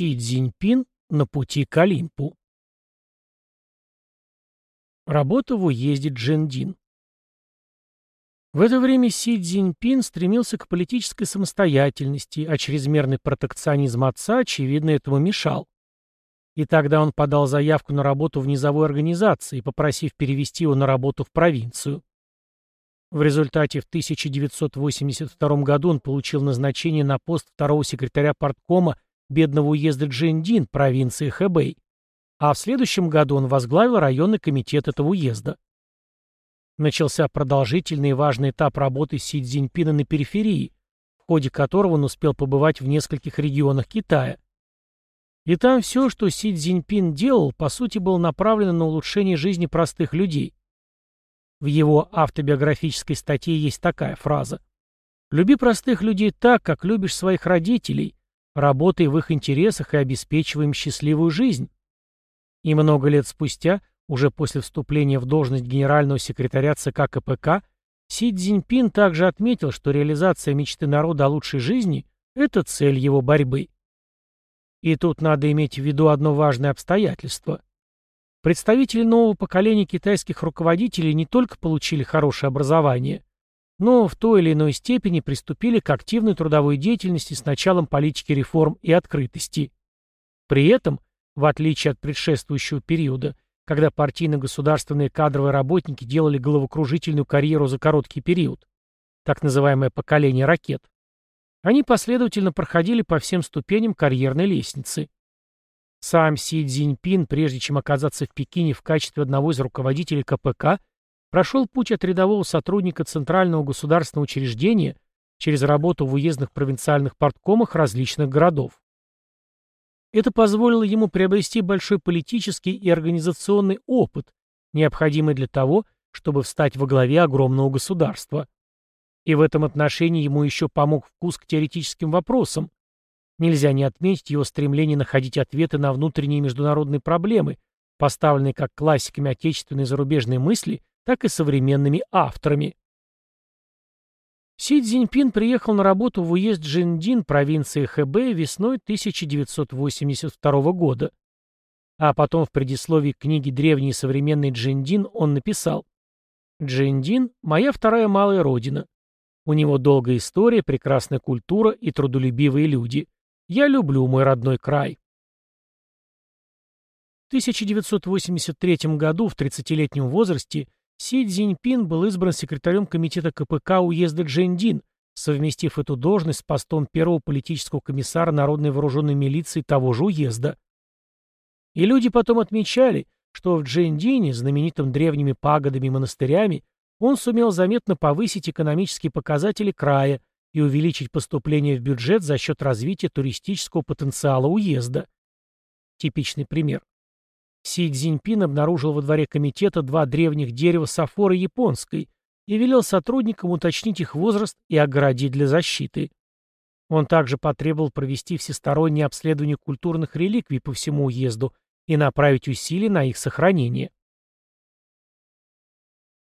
Си Цзиньпин на пути к Олимпу. Работа в уезде Джендин. В это время Си Цзиньпин стремился к политической самостоятельности, а чрезмерный протекционизм отца, очевидно, этому мешал. И тогда он подал заявку на работу в низовой организации, попросив перевести его на работу в провинцию. В результате в 1982 году он получил назначение на пост второго секретаря парткома бедного уезда Джиндин, провинции Хэбэй, а в следующем году он возглавил районный комитет этого уезда. Начался продолжительный и важный этап работы Си Цзиньпина на периферии, в ходе которого он успел побывать в нескольких регионах Китая. И там все, что Си Цзиньпин делал, по сути, было направлено на улучшение жизни простых людей. В его автобиографической статье есть такая фраза. «Люби простых людей так, как любишь своих родителей, работай в их интересах и обеспечивай им счастливую жизнь». И много лет спустя, уже после вступления в должность генерального секретаря ЦК КПК, Си Цзиньпин также отметил, что реализация мечты народа о лучшей жизни – это цель его борьбы. И тут надо иметь в виду одно важное обстоятельство. Представители нового поколения китайских руководителей не только получили хорошее образование, но в той или иной степени приступили к активной трудовой деятельности с началом политики реформ и открытости. При этом, в отличие от предшествующего периода, когда партийно-государственные кадровые работники делали головокружительную карьеру за короткий период, так называемое поколение ракет, они последовательно проходили по всем ступеням карьерной лестницы. Сам Си Цзиньпин, прежде чем оказаться в Пекине в качестве одного из руководителей КПК, прошел путь от рядового сотрудника Центрального государственного учреждения через работу в уездных провинциальных порткомах различных городов. Это позволило ему приобрести большой политический и организационный опыт, необходимый для того, чтобы встать во главе огромного государства. И в этом отношении ему еще помог вкус к теоретическим вопросам, Нельзя не отметить его стремление находить ответы на внутренние международные проблемы, поставленные как классиками отечественной и зарубежной мысли, так и современными авторами. Си Цзиньпин приехал на работу в уезд Джиндин провинции Хэбэй весной 1982 года. А потом в предисловии книги «Древний и современный Джиндин» он написал «Джиндин – моя вторая малая родина. У него долгая история, прекрасная культура и трудолюбивые люди. Я люблю мой родной край. В 1983 году, в 30-летнем возрасте, Си Цзиньпин был избран секретарем комитета КПК уезда Джендин, совместив эту должность с постом первого политического комиссара Народной вооруженной милиции того же уезда. И люди потом отмечали, что в Джендине, знаменитым древними пагодами и монастырями, он сумел заметно повысить экономические показатели края, и увеличить поступление в бюджет за счет развития туристического потенциала уезда. Типичный пример. Си Цзиньпин обнаружил во дворе комитета два древних дерева сафоры японской и велел сотрудникам уточнить их возраст и оградить для защиты. Он также потребовал провести всестороннее обследование культурных реликвий по всему уезду и направить усилия на их сохранение.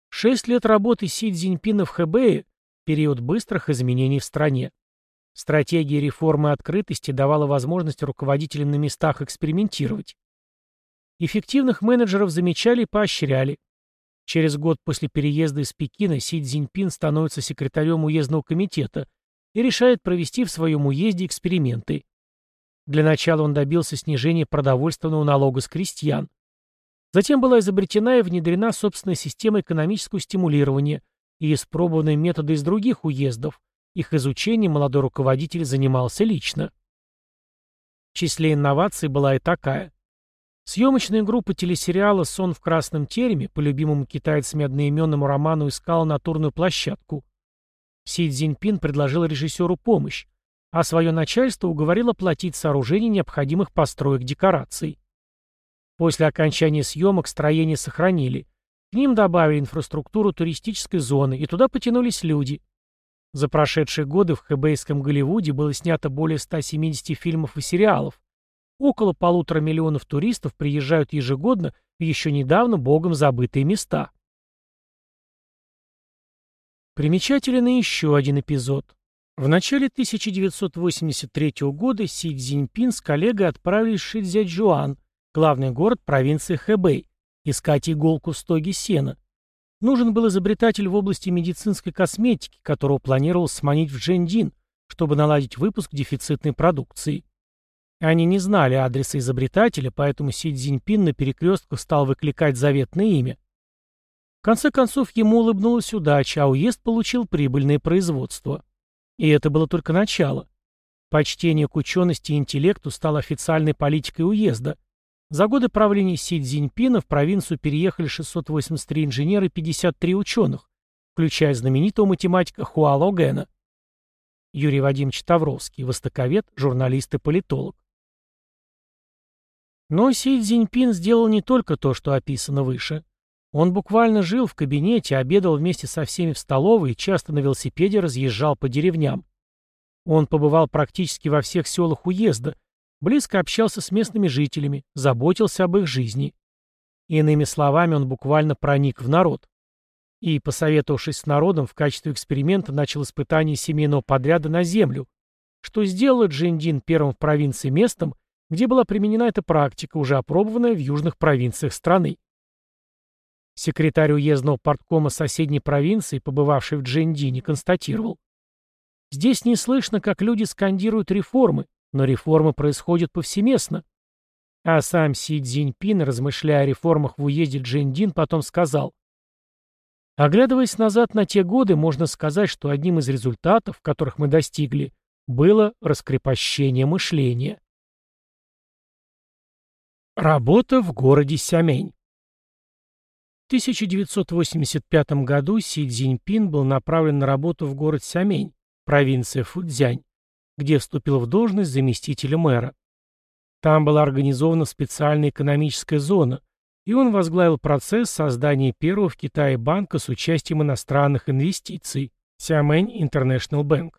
Шесть лет работы Си Цзиньпина в Хэбэе период быстрых изменений в стране. Стратегия реформы открытости давала возможность руководителям на местах экспериментировать. Эффективных менеджеров замечали и поощряли. Через год после переезда из Пекина Си Цзиньпин становится секретарем уездного комитета и решает провести в своем уезде эксперименты. Для начала он добился снижения продовольственного налога с крестьян. Затем была изобретена и внедрена собственная система экономического стимулирования, и испробованные методы из других уездов. Их изучением молодой руководитель занимался лично. В числе инноваций была и такая. Съемочная группа телесериала «Сон в красном тереме» по любимому китайцами одноименному роману искала натурную площадку. Си Цзиньпин предложил режиссеру помощь, а свое начальство уговорило платить сооружение необходимых построек декораций. После окончания съемок строение сохранили, к ним добавили инфраструктуру туристической зоны, и туда потянулись люди. За прошедшие годы в хэбейском Голливуде было снято более 170 фильмов и сериалов. Около полутора миллионов туристов приезжают ежегодно в еще недавно богом забытые места. Примечателен и еще один эпизод. В начале 1983 года Си Цзиньпин с коллегой отправились в Шицзячжуан, главный город провинции Хэбэй, искать иголку в стоге сена. Нужен был изобретатель в области медицинской косметики, которого планировал сманить в Джендин, чтобы наладить выпуск дефицитной продукции. Они не знали адреса изобретателя, поэтому Си Цзиньпин на перекрестках стал выкликать заветное имя. В конце концов, ему улыбнулась удача, а уезд получил прибыльное производство. И это было только начало. Почтение к учености и интеллекту стало официальной политикой уезда. За годы правления Си Цзиньпина в провинцию переехали 683 инженера и 53 ученых, включая знаменитого математика Хуало Гэна. Юрий Вадимович Тавровский, востоковед, журналист и политолог. Но Си Цзиньпин сделал не только то, что описано выше. Он буквально жил в кабинете, обедал вместе со всеми в столовой и часто на велосипеде разъезжал по деревням. Он побывал практически во всех селах уезда, близко общался с местными жителями, заботился об их жизни. Иными словами, он буквально проник в народ. И, посоветовавшись с народом, в качестве эксперимента начал испытание семейного подряда на землю, что сделало Джиндин первым в провинции местом, где была применена эта практика, уже опробованная в южных провинциях страны. Секретарь уездного порткома соседней провинции, побывавший в Джендине, констатировал. Здесь не слышно, как люди скандируют реформы, но реформы происходят повсеместно. А сам Си Цзиньпин, размышляя о реформах в уезде Джендин, потом сказал. Оглядываясь назад на те годы, можно сказать, что одним из результатов, которых мы достигли, было раскрепощение мышления. Работа в городе Сямень 1985 году Си Цзиньпин был направлен на работу в город Сямень, провинция Фудзянь, где вступил в должность заместителя мэра. Там была организована специальная экономическая зона, и он возглавил процесс создания первого в Китае банка с участием иностранных инвестиций – Сямэнь International Bank.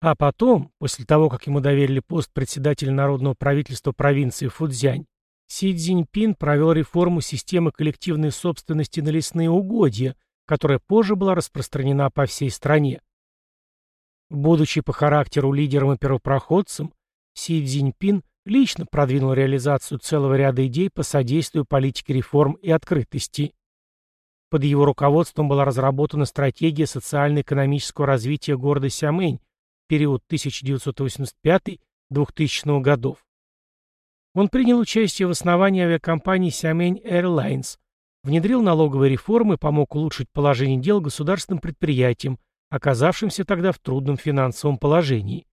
А потом, после того, как ему доверили пост председателя народного правительства провинции Фудзянь, Си Цзиньпин провел реформу системы коллективной собственности на лесные угодья, которая позже была распространена по всей стране. Будучи по характеру лидером и первопроходцем, Си Цзиньпин лично продвинул реализацию целого ряда идей по содействию политике реформ и открытости. Под его руководством была разработана стратегия социально-экономического развития города Сямэнь период 1985-2000 годов. Он принял участие в основании авиакомпании Сямень Airlines, внедрил налоговые реформы, помог улучшить положение дел государственным предприятиям, оказавшимся тогда в трудном финансовом положении.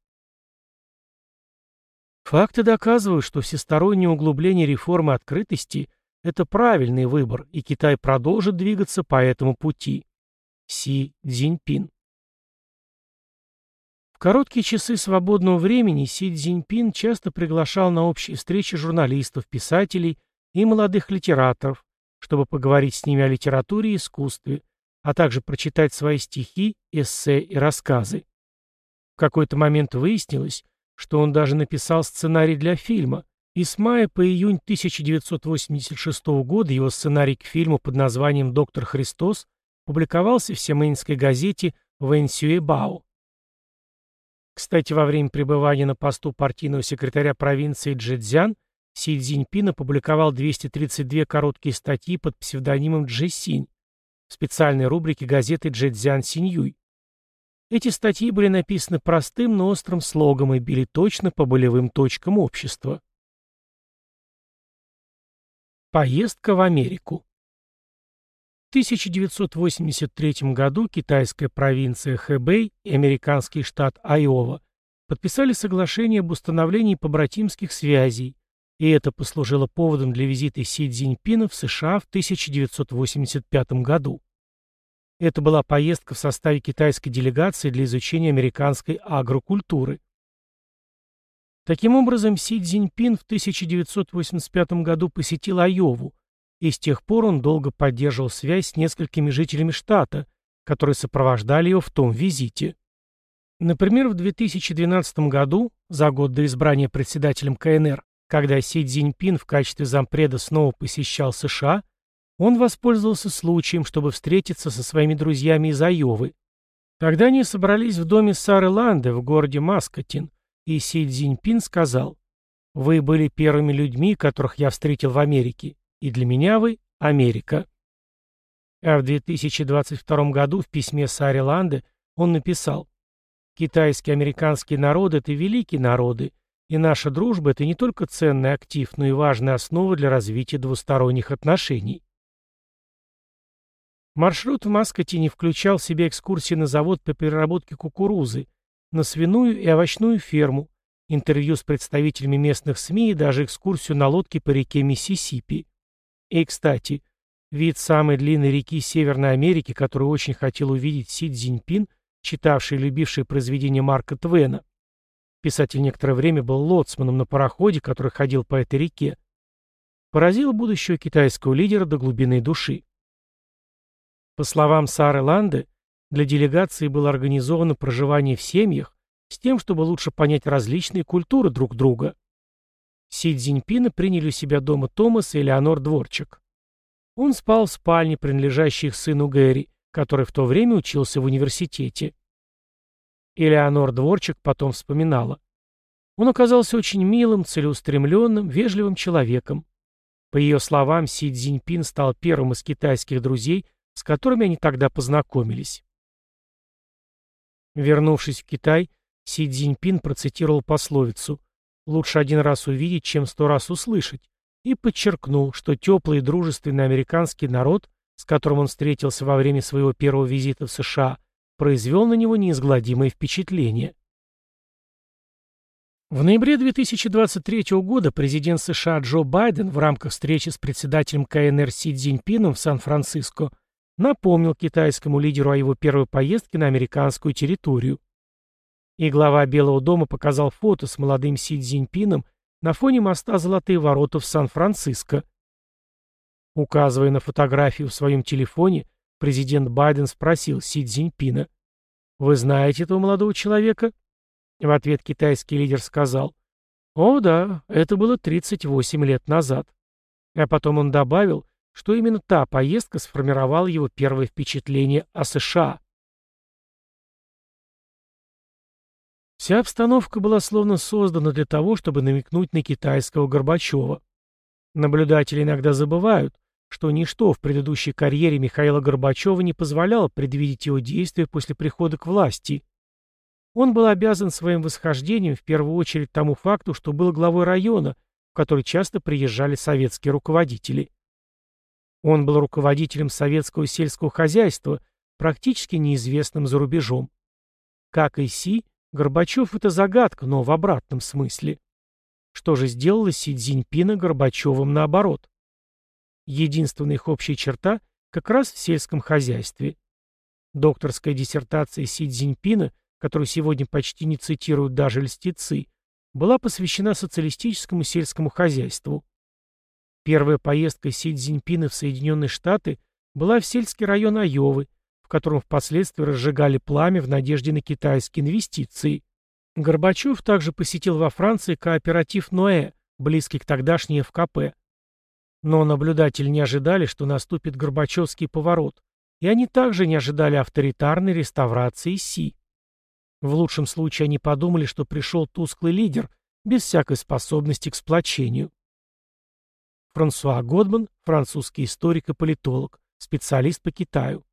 Факты доказывают, что всестороннее углубление реформы открытости – это правильный выбор, и Китай продолжит двигаться по этому пути. Си Цзиньпин в короткие часы свободного времени Си Цзиньпин часто приглашал на общие встречи журналистов, писателей и молодых литераторов, чтобы поговорить с ними о литературе и искусстве, а также прочитать свои стихи, эссе и рассказы. В какой-то момент выяснилось, что он даже написал сценарий для фильма, и с мая по июнь 1986 года его сценарий к фильму под названием «Доктор Христос» публиковался в семейной газете «Вэнсюэбао». Кстати, во время пребывания на посту партийного секретаря провинции Джэцзян Си Цзиньпин опубликовал 232 короткие статьи под псевдонимом Джэсинь в специальной рубрике газеты Джэцзян Синьюй. Эти статьи были написаны простым, но острым слогом и били точно по болевым точкам общества. Поездка в Америку 1983 году китайская провинция Хэбэй и американский штат Айова подписали соглашение об установлении побратимских связей, и это послужило поводом для визита Си Цзиньпина в США в 1985 году. Это была поездка в составе китайской делегации для изучения американской агрокультуры. Таким образом, Си Цзиньпин в 1985 году посетил Айову, и с тех пор он долго поддерживал связь с несколькими жителями штата, которые сопровождали его в том визите. Например, в 2012 году, за год до избрания председателем КНР, когда Си Цзиньпин в качестве зампреда снова посещал США, он воспользовался случаем, чтобы встретиться со своими друзьями из Айовы. Тогда они собрались в доме Сары Ланды в городе Маскотин, и Си Цзиньпин сказал, «Вы были первыми людьми, которых я встретил в Америке, и для меня вы — Америка». А в 2022 году в письме Саре Ланде он написал, «Китайские американские народы — это великие народы, и наша дружба — это не только ценный актив, но и важная основа для развития двусторонних отношений». Маршрут в Маскоте не включал в себя экскурсии на завод по переработке кукурузы, на свиную и овощную ферму, интервью с представителями местных СМИ и даже экскурсию на лодке по реке Миссисипи. И, кстати, вид самой длинной реки Северной Америки, которую очень хотел увидеть Си Цзиньпин, читавший и любивший произведения Марка Твена. Писатель некоторое время был лоцманом на пароходе, который ходил по этой реке. Поразил будущего китайского лидера до глубины души. По словам Сары Ланды, для делегации было организовано проживание в семьях с тем, чтобы лучше понять различные культуры друг друга. Си Цзиньпина приняли у себя дома Томас и Элеонор Дворчик. Он спал в спальне, принадлежащей их сыну Гэри, который в то время учился в университете. Элеонор Дворчик потом вспоминала. Он оказался очень милым, целеустремленным, вежливым человеком. По ее словам, Си Цзиньпин стал первым из китайских друзей, с которыми они тогда познакомились. Вернувшись в Китай, Си Цзиньпин процитировал пословицу «Лучше один раз увидеть, чем сто раз услышать» и подчеркнул, что теплый и дружественный американский народ, с которым он встретился во время своего первого визита в США, произвел на него неизгладимое впечатление. В ноябре 2023 года президент США Джо Байден в рамках встречи с председателем КНР Си Цзиньпином в Сан-Франциско напомнил китайскому лидеру о его первой поездке на американскую территорию. И глава Белого дома показал фото с молодым Си Цзиньпином на фоне моста «Золотые ворота» в Сан-Франциско. Указывая на фотографию в своем телефоне, президент Байден спросил Си Цзиньпина, «Вы знаете этого молодого человека?» В ответ китайский лидер сказал, «О да, это было 38 лет назад». А потом он добавил, что именно та поездка сформировала его первое впечатление о США. Вся обстановка была словно создана для того, чтобы намекнуть на китайского Горбачева. Наблюдатели иногда забывают, что ничто в предыдущей карьере Михаила Горбачева не позволяло предвидеть его действия после прихода к власти. Он был обязан своим восхождением в первую очередь тому факту, что был главой района, в который часто приезжали советские руководители. Он был руководителем советского сельского хозяйства, практически неизвестным за рубежом. Как и Си, Горбачев — это загадка, но в обратном смысле. Что же сделало Си Цзиньпина Горбачевым наоборот? Единственная их общая черта — как раз в сельском хозяйстве. Докторская диссертация Си Цзиньпина, которую сегодня почти не цитируют даже льстецы, была посвящена социалистическому сельскому хозяйству. Первая поездка Си Цзиньпина в Соединенные Штаты была в сельский район Айовы, в котором впоследствии разжигали пламя в надежде на китайские инвестиции. Горбачев также посетил во Франции кооператив Ноэ, близкий к тогдашней ФКП. Но наблюдатели не ожидали, что наступит Горбачевский поворот, и они также не ожидали авторитарной реставрации Си. В лучшем случае они подумали, что пришел тусклый лидер, без всякой способности к сплочению. Франсуа Годман, французский историк и политолог, специалист по Китаю.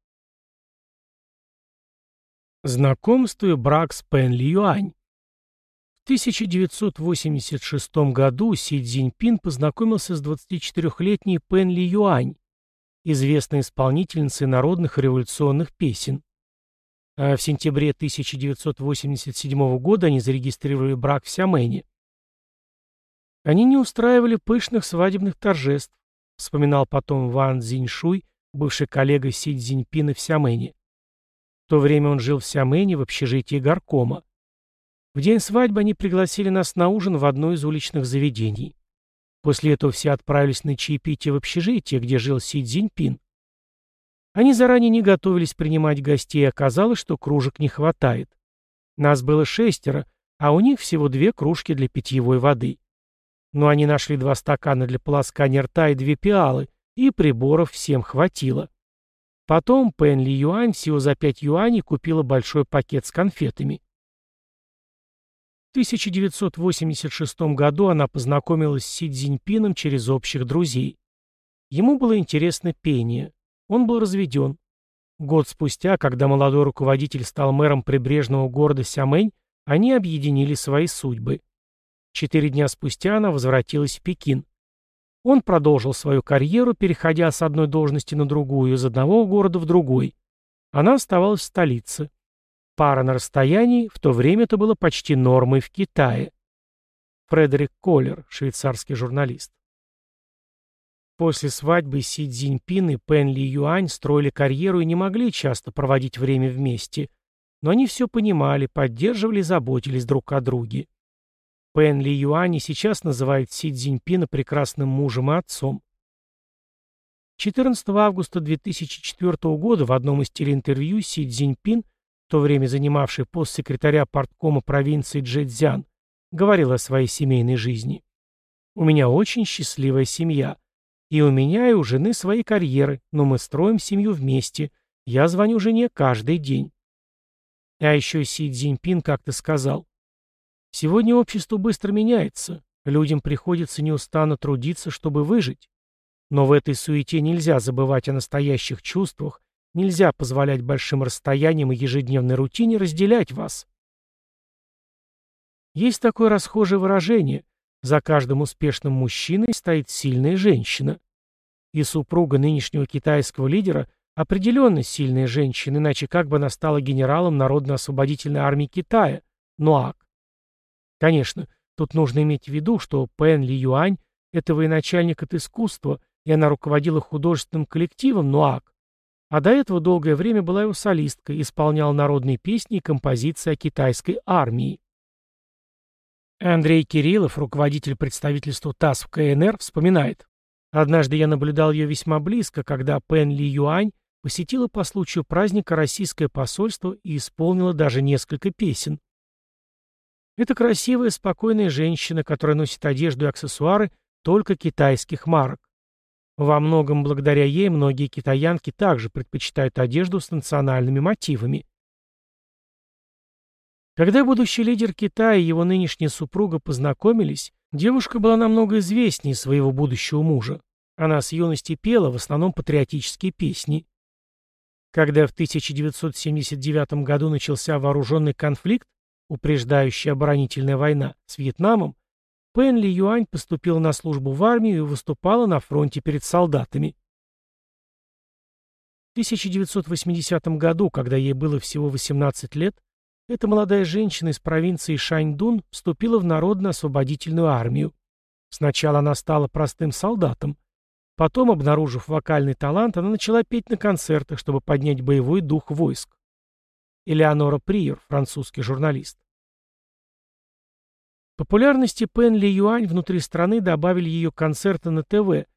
Знакомство и брак с Пен Ли Юань. В 1986 году Си Цзиньпин познакомился с 24-летней Пен Ли Юань, известной исполнительницей народных революционных песен. А в сентябре 1987 года они зарегистрировали брак в Сямэне. Они не устраивали пышных свадебных торжеств, вспоминал потом Ван Цзиньшуй, бывший коллега Си Цзиньпина в Сямэне. В то время он жил в Сямэне в общежитии горкома. В день свадьбы они пригласили нас на ужин в одно из уличных заведений. После этого все отправились на чаепитие в общежитие, где жил Си Цзиньпин. Они заранее не готовились принимать гостей, и оказалось, что кружек не хватает. Нас было шестеро, а у них всего две кружки для питьевой воды. Но они нашли два стакана для полоскания рта и две пиалы, и приборов всем хватило. Потом Пен Ли Юань всего за 5 юаней купила большой пакет с конфетами. В 1986 году она познакомилась с Си Цзиньпином через общих друзей. Ему было интересно пение. Он был разведен. Год спустя, когда молодой руководитель стал мэром прибрежного города Сямэнь, они объединили свои судьбы. Четыре дня спустя она возвратилась в Пекин. Он продолжил свою карьеру, переходя с одной должности на другую, из одного города в другой. Она оставалась в столице. Пара на расстоянии, в то время это было почти нормой в Китае. Фредерик Коллер, швейцарский журналист. После свадьбы Си Цзиньпин и Пен Ли Юань строили карьеру и не могли часто проводить время вместе, но они все понимали, поддерживали и заботились друг о друге. Пен Ли Юань сейчас называет Си Цзиньпина прекрасным мужем и отцом. 14 августа 2004 года в одном из телеинтервью Си Цзиньпин то время занимавший пост секретаря порткома провинции Джэцзян, говорил о своей семейной жизни. «У меня очень счастливая семья. И у меня, и у жены свои карьеры, но мы строим семью вместе. Я звоню жене каждый день». А еще Си Цзиньпин как-то сказал, «Сегодня общество быстро меняется. Людям приходится неустанно трудиться, чтобы выжить. Но в этой суете нельзя забывать о настоящих чувствах Нельзя позволять большим расстояниям и ежедневной рутине разделять вас. Есть такое расхожее выражение «за каждым успешным мужчиной стоит сильная женщина». И супруга нынешнего китайского лидера определенно сильная женщина, иначе как бы она стала генералом Народно-освободительной армии Китая, НУАК. Конечно, тут нужно иметь в виду, что Пен Ли Юань – это военачальник от искусства, и она руководила художественным коллективом НУАК, а до этого долгое время была его солисткой, исполняла народные песни и композиции о китайской армии. Андрей Кириллов, руководитель представительства ТАСС в КНР, вспоминает. «Однажды я наблюдал ее весьма близко, когда Пен Ли Юань посетила по случаю праздника российское посольство и исполнила даже несколько песен. Это красивая, спокойная женщина, которая носит одежду и аксессуары только китайских марок. Во многом благодаря ей многие китаянки также предпочитают одежду с национальными мотивами. Когда будущий лидер Китая и его нынешняя супруга познакомились, девушка была намного известнее своего будущего мужа. Она с юности пела в основном патриотические песни. Когда в 1979 году начался вооруженный конфликт, упреждающий оборонительная война с Вьетнамом, Пен Ли Юань поступила на службу в армию и выступала на фронте перед солдатами. В 1980 году, когда ей было всего 18 лет, эта молодая женщина из провинции Шаньдун вступила в Народно-освободительную армию. Сначала она стала простым солдатом. Потом, обнаружив вокальный талант, она начала петь на концертах, чтобы поднять боевой дух войск. Элеонора Приер, французский журналист. Популярности Пен Ли Юань внутри страны добавили ее концерты на ТВ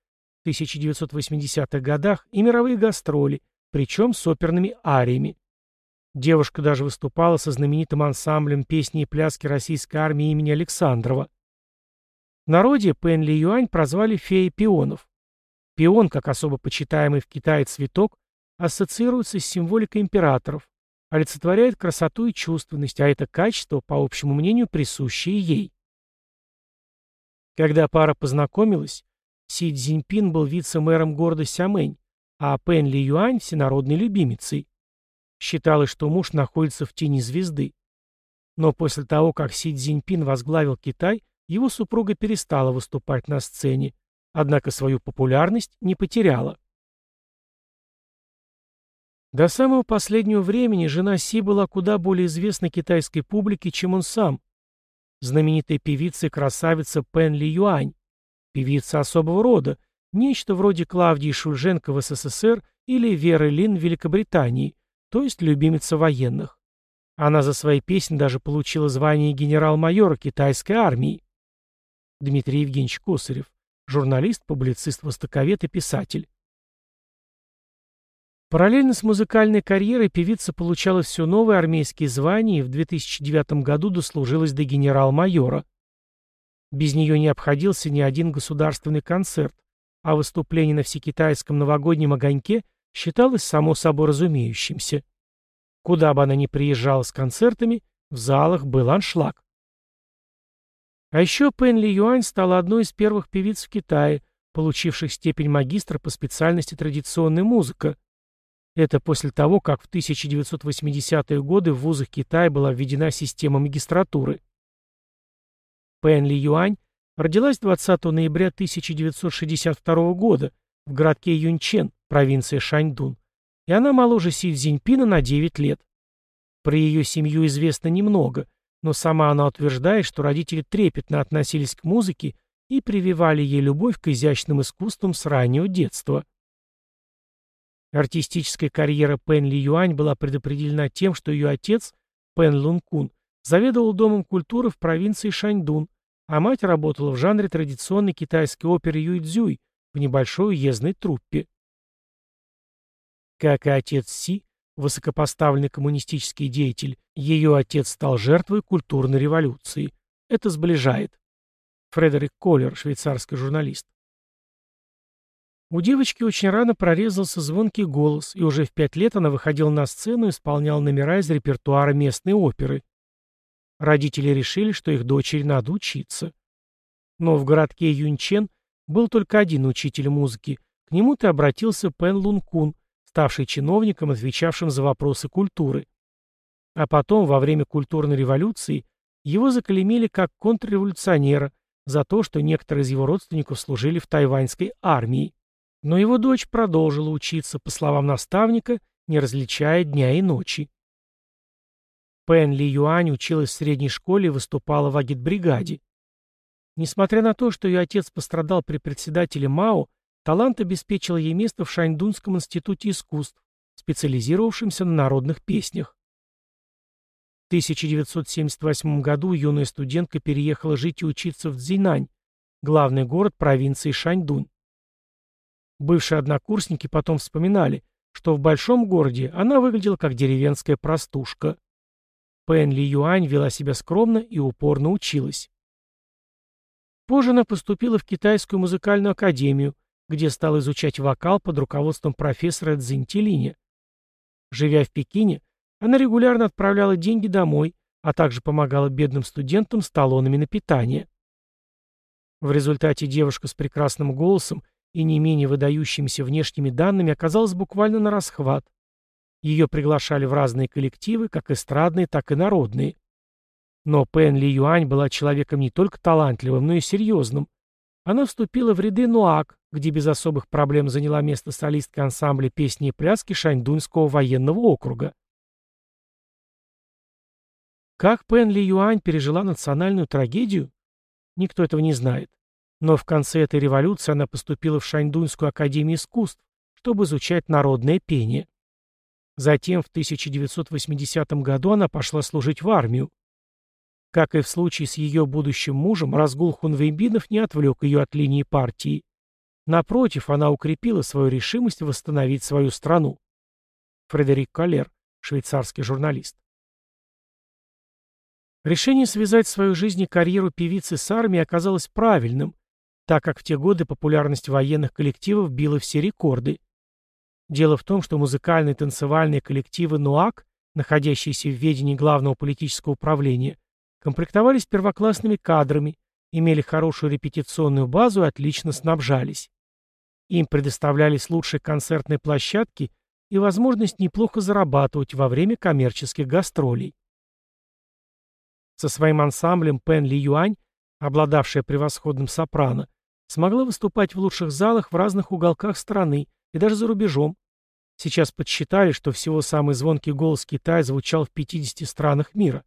в 1980-х годах и мировые гастроли, причем с оперными ариями. Девушка даже выступала со знаменитым ансамблем песни и пляски российской армии имени Александрова. В народе Пен Ли Юань прозвали феей пионов. Пион, как особо почитаемый в Китае цветок, ассоциируется с символикой императоров, олицетворяет красоту и чувственность, а это качество, по общему мнению, присущее ей. Когда пара познакомилась, Си Цзиньпин был вице-мэром города Сямэнь, а Пен Ли Юань – всенародной любимицей. Считалось, что муж находится в тени звезды. Но после того, как Си Цзиньпин возглавил Китай, его супруга перестала выступать на сцене, однако свою популярность не потеряла. До самого последнего времени жена Си была куда более известна китайской публике, чем он сам. Знаменитая певица и красавица Пен Ли Юань, певица особого рода, нечто вроде Клавдии Шульженко в СССР или Веры Лин в Великобритании, то есть любимица военных. Она за свои песни даже получила звание генерал-майора китайской армии. Дмитрий Евгеньевич Косарев, журналист, публицист, востоковед и писатель. Параллельно с музыкальной карьерой певица получала все новые армейские звания и в 2009 году дослужилась до генерал-майора. Без нее не обходился ни один государственный концерт, а выступление на всекитайском новогоднем огоньке считалось само собой разумеющимся. Куда бы она ни приезжала с концертами, в залах был аншлаг. А еще Пен Ли Юань стала одной из первых певиц в Китае, получивших степень магистра по специальности традиционная музыка. Это после того, как в 1980-е годы в вузах Китая была введена система магистратуры. Пен Ли Юань родилась 20 ноября 1962 года в городке Юньчен, провинция Шаньдун, и она моложе Си Цзиньпина на 9 лет. Про ее семью известно немного, но сама она утверждает, что родители трепетно относились к музыке и прививали ей любовь к изящным искусствам с раннего детства. Артистическая карьера Пен Ли Юань была предопределена тем, что ее отец, Пен Лун Кун, заведовал Домом культуры в провинции Шаньдун, а мать работала в жанре традиционной китайской оперы Юйцзюй в небольшой уездной труппе. Как и отец Си, высокопоставленный коммунистический деятель, ее отец стал жертвой культурной революции. Это сближает. Фредерик Коллер, швейцарский журналист. У девочки очень рано прорезался звонкий голос, и уже в пять лет она выходила на сцену и исполняла номера из репертуара местной оперы. Родители решили, что их дочери надо учиться. Но в городке Юньчен был только один учитель музыки. К нему-то обратился Пен Лун Кун, ставший чиновником, отвечавшим за вопросы культуры. А потом, во время культурной революции, его заклеймили как контрреволюционера за то, что некоторые из его родственников служили в тайваньской армии. Но его дочь продолжила учиться, по словам наставника, не различая дня и ночи. Пен Ли Юань училась в средней школе и выступала в агитбригаде. Несмотря на то, что ее отец пострадал при председателе Мао, талант обеспечил ей место в Шаньдунском институте искусств, специализировавшемся на народных песнях. 1978 году юная студентка переехала жить и учиться в Цзинань, главный город провинции Шаньдунь. Бывшие однокурсники потом вспоминали, что в большом городе она выглядела как деревенская простушка. Пен Ли Юань вела себя скромно и упорно училась. Позже она поступила в Китайскую музыкальную академию, где стала изучать вокал под руководством профессора Цзинь Живя в Пекине, она регулярно отправляла деньги домой, а также помогала бедным студентам с талонами на питание. В результате девушка с прекрасным голосом и не менее выдающимися внешними данными оказалась буквально на расхват. Ее приглашали в разные коллективы, как эстрадные, так и народные. Но Пен Ли Юань была человеком не только талантливым, но и серьезным. Она вступила в ряды Нуак, где без особых проблем заняла место солистки ансамбля песни и пляски Шаньдуньского военного округа. Как Пен Ли Юань пережила национальную трагедию? Никто этого не знает. Но в конце этой революции она поступила в Шаньдуньскую академию искусств, чтобы изучать народное пение. Затем в 1980 году она пошла служить в армию. Как и в случае с ее будущим мужем, разгул хунвейбинов не отвлек ее от линии партии. Напротив, она укрепила свою решимость восстановить свою страну. Фредерик Каллер, швейцарский журналист. Решение связать свою жизнь и карьеру певицы с армией оказалось правильным, так как в те годы популярность военных коллективов била все рекорды. Дело в том, что музыкальные и танцевальные коллективы НУАК, находящиеся в ведении главного политического управления, комплектовались первоклассными кадрами, имели хорошую репетиционную базу и отлично снабжались. Им предоставлялись лучшие концертные площадки и возможность неплохо зарабатывать во время коммерческих гастролей. Со своим ансамблем Пен Ли Юань, обладавшая превосходным сопрано, смогла выступать в лучших залах в разных уголках страны и даже за рубежом. Сейчас подсчитали, что всего самый звонкий голос Китая звучал в 50 странах мира.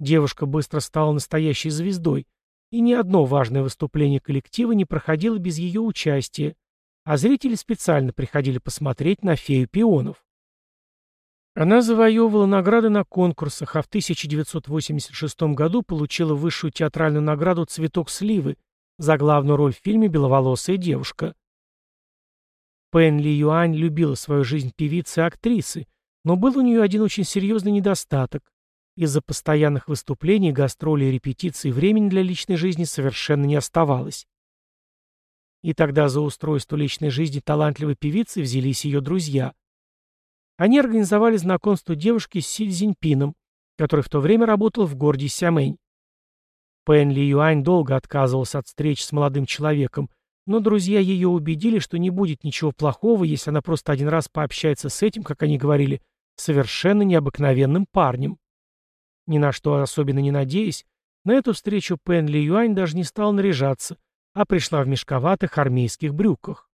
Девушка быстро стала настоящей звездой, и ни одно важное выступление коллектива не проходило без ее участия, а зрители специально приходили посмотреть на фею пионов. Она завоевывала награды на конкурсах, а в 1986 году получила высшую театральную награду «Цветок сливы» за главную роль в фильме «Беловолосая девушка». Пен Ли Юань любила свою жизнь певицы и актрисы, но был у нее один очень серьезный недостаток. Из-за постоянных выступлений, гастролей и репетиций времени для личной жизни совершенно не оставалось. И тогда за устройство личной жизни талантливой певицы взялись ее друзья. Они организовали знакомство девушки с Си Цзиньпином, который в то время работал в городе Сямэнь. Пэн Ли Юань долго отказывался от встреч с молодым человеком, но друзья ее убедили, что не будет ничего плохого, если она просто один раз пообщается с этим, как они говорили, совершенно необыкновенным парнем. Ни на что особенно не надеясь, на эту встречу Пен Ли Юань даже не стал наряжаться, а пришла в мешковатых армейских брюках.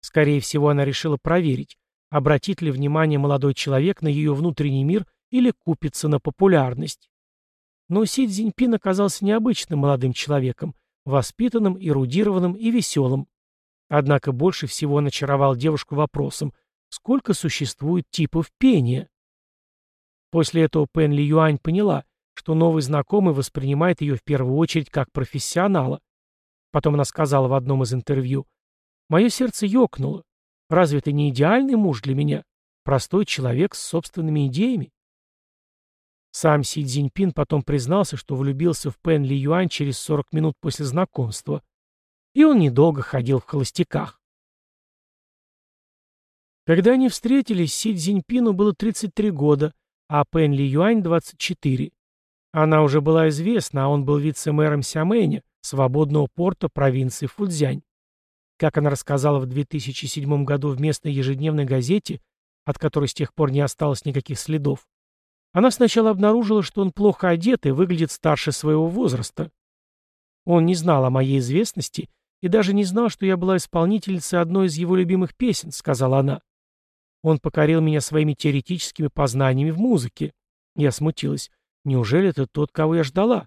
Скорее всего, она решила проверить, обратит ли внимание молодой человек на ее внутренний мир или купится на популярность. Но Си Цзиньпин оказался необычным молодым человеком, воспитанным, эрудированным и веселым. Однако больше всего он очаровал девушку вопросом, сколько существует типов пения. После этого Пен Ли Юань поняла, что новый знакомый воспринимает ее в первую очередь как профессионала. Потом она сказала в одном из интервью, «Мое сердце ёкнуло. Разве это не идеальный муж для меня? Простой человек с собственными идеями?» Сам Си Цзиньпин потом признался, что влюбился в Пен Ли Юань через 40 минут после знакомства. И он недолго ходил в холостяках. Когда они встретились, Си Цзиньпину было 33 года, а Пен Ли Юань — 24. Она уже была известна, а он был вице-мэром Сямэня, свободного порта провинции Фудзянь. Как она рассказала в 2007 году в местной ежедневной газете, от которой с тех пор не осталось никаких следов, она сначала обнаружила, что он плохо одет и выглядит старше своего возраста. Он не знал о моей известности и даже не знал, что я была исполнительницей одной из его любимых песен, сказала она. Он покорил меня своими теоретическими познаниями в музыке. Я смутилась. Неужели это тот, кого я ждала?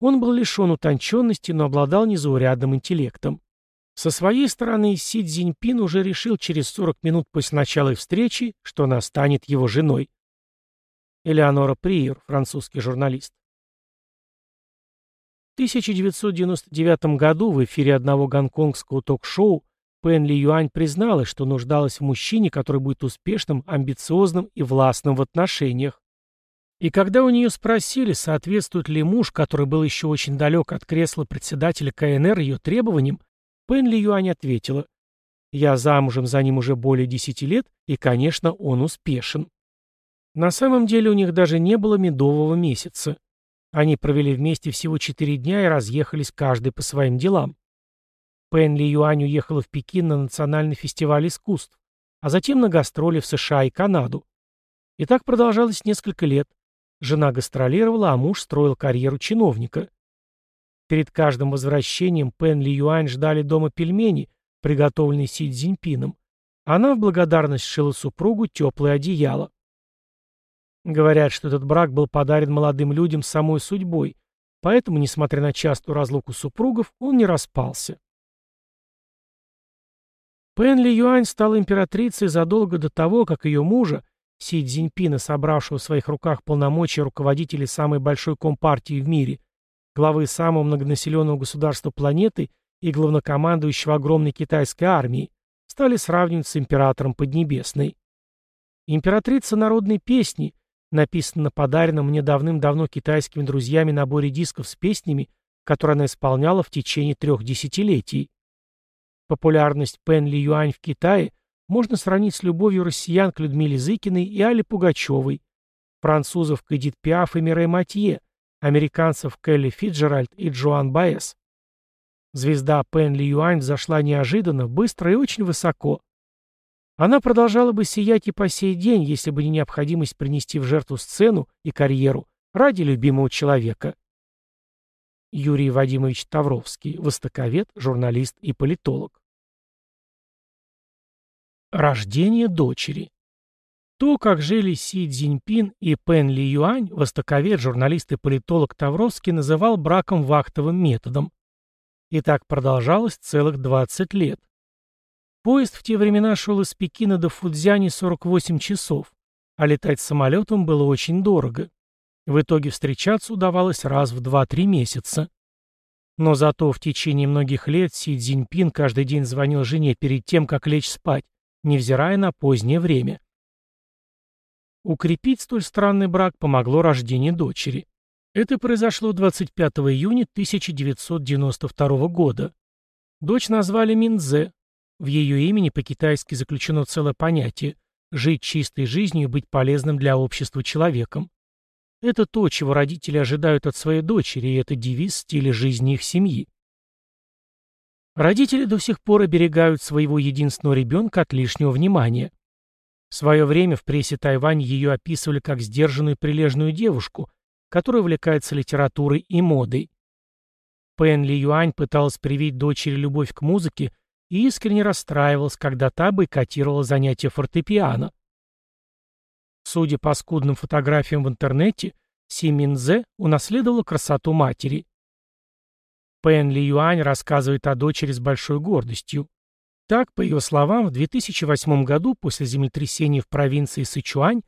Он был лишен утонченности, но обладал незаурядным интеллектом. Со своей стороны Си Цзиньпин уже решил через 40 минут после начала их встречи, что она станет его женой. Элеонора Приер, французский журналист. В 1999 году в эфире одного гонконгского ток-шоу Пен Ли Юань призналась, что нуждалась в мужчине, который будет успешным, амбициозным и властным в отношениях. И когда у нее спросили, соответствует ли муж, который был еще очень далек от кресла председателя КНР ее требованиям, Пен Ли Юань ответила, «Я замужем за ним уже более десяти лет, и, конечно, он успешен». На самом деле у них даже не было медового месяца. Они провели вместе всего четыре дня и разъехались каждый по своим делам. Пен Ли Юань уехала в Пекин на национальный фестиваль искусств, а затем на гастроли в США и Канаду. И так продолжалось несколько лет. Жена гастролировала, а муж строил карьеру чиновника. Перед каждым возвращением Пен Ли Юань ждали дома пельмени, приготовленные Си Цзиньпином. Она в благодарность шила супругу теплое одеяло. Говорят, что этот брак был подарен молодым людям самой судьбой, поэтому, несмотря на частую разлуку супругов, он не распался. Пен Ли Юань стала императрицей задолго до того, как ее мужа, Си Цзиньпина, собравшего в своих руках полномочия руководителей самой большой компартии в мире, главы самого многонаселенного государства планеты и главнокомандующего огромной китайской армии, стали сравнивать с императором Поднебесной. Императрица народной песни, написана на подаренном мне давным-давно китайскими друзьями наборе дисков с песнями, которые она исполняла в течение трех десятилетий. Популярность Пен Ли Юань в Китае можно сравнить с любовью россиян к Людмиле Зыкиной и Али Пугачевой, французов к Эдит Пиаф и Мирей Матье, американцев Келли Фиджеральд и Джоан Баэс. Звезда Пен Ли Юань зашла неожиданно, быстро и очень высоко. Она продолжала бы сиять и по сей день, если бы не необходимость принести в жертву сцену и карьеру ради любимого человека. Юрий Вадимович Тавровский, востоковед, журналист и политолог. Рождение дочери. То, как жили Си Цзиньпин и Пен Ли Юань, востоковед, журналист и политолог Тавровский называл браком вахтовым методом. И так продолжалось целых 20 лет. Поезд в те времена шел из Пекина до Фудзяни 48 часов, а летать самолетом было очень дорого. В итоге встречаться удавалось раз в 2-3 месяца. Но зато в течение многих лет Си Цзиньпин каждый день звонил жене перед тем, как лечь спать, невзирая на позднее время. Укрепить столь странный брак помогло рождение дочери. Это произошло 25 июня 1992 года. Дочь назвали Минзе. В ее имени по-китайски заключено целое понятие – жить чистой жизнью и быть полезным для общества человеком. Это то, чего родители ожидают от своей дочери, и это девиз стиля жизни их семьи. Родители до сих пор оберегают своего единственного ребенка от лишнего внимания. В свое время в прессе Тайвань ее описывали как сдержанную прилежную девушку, которая увлекается литературой и модой. Пен Ли Юань пыталась привить дочери любовь к музыке и искренне расстраивалась, когда та бойкотировала занятия фортепиано. Судя по скудным фотографиям в интернете, Си Минзе унаследовала красоту матери. Пен Ли Юань рассказывает о дочери с большой гордостью. Так, по ее словам, в 2008 году после землетрясения в провинции Сычуань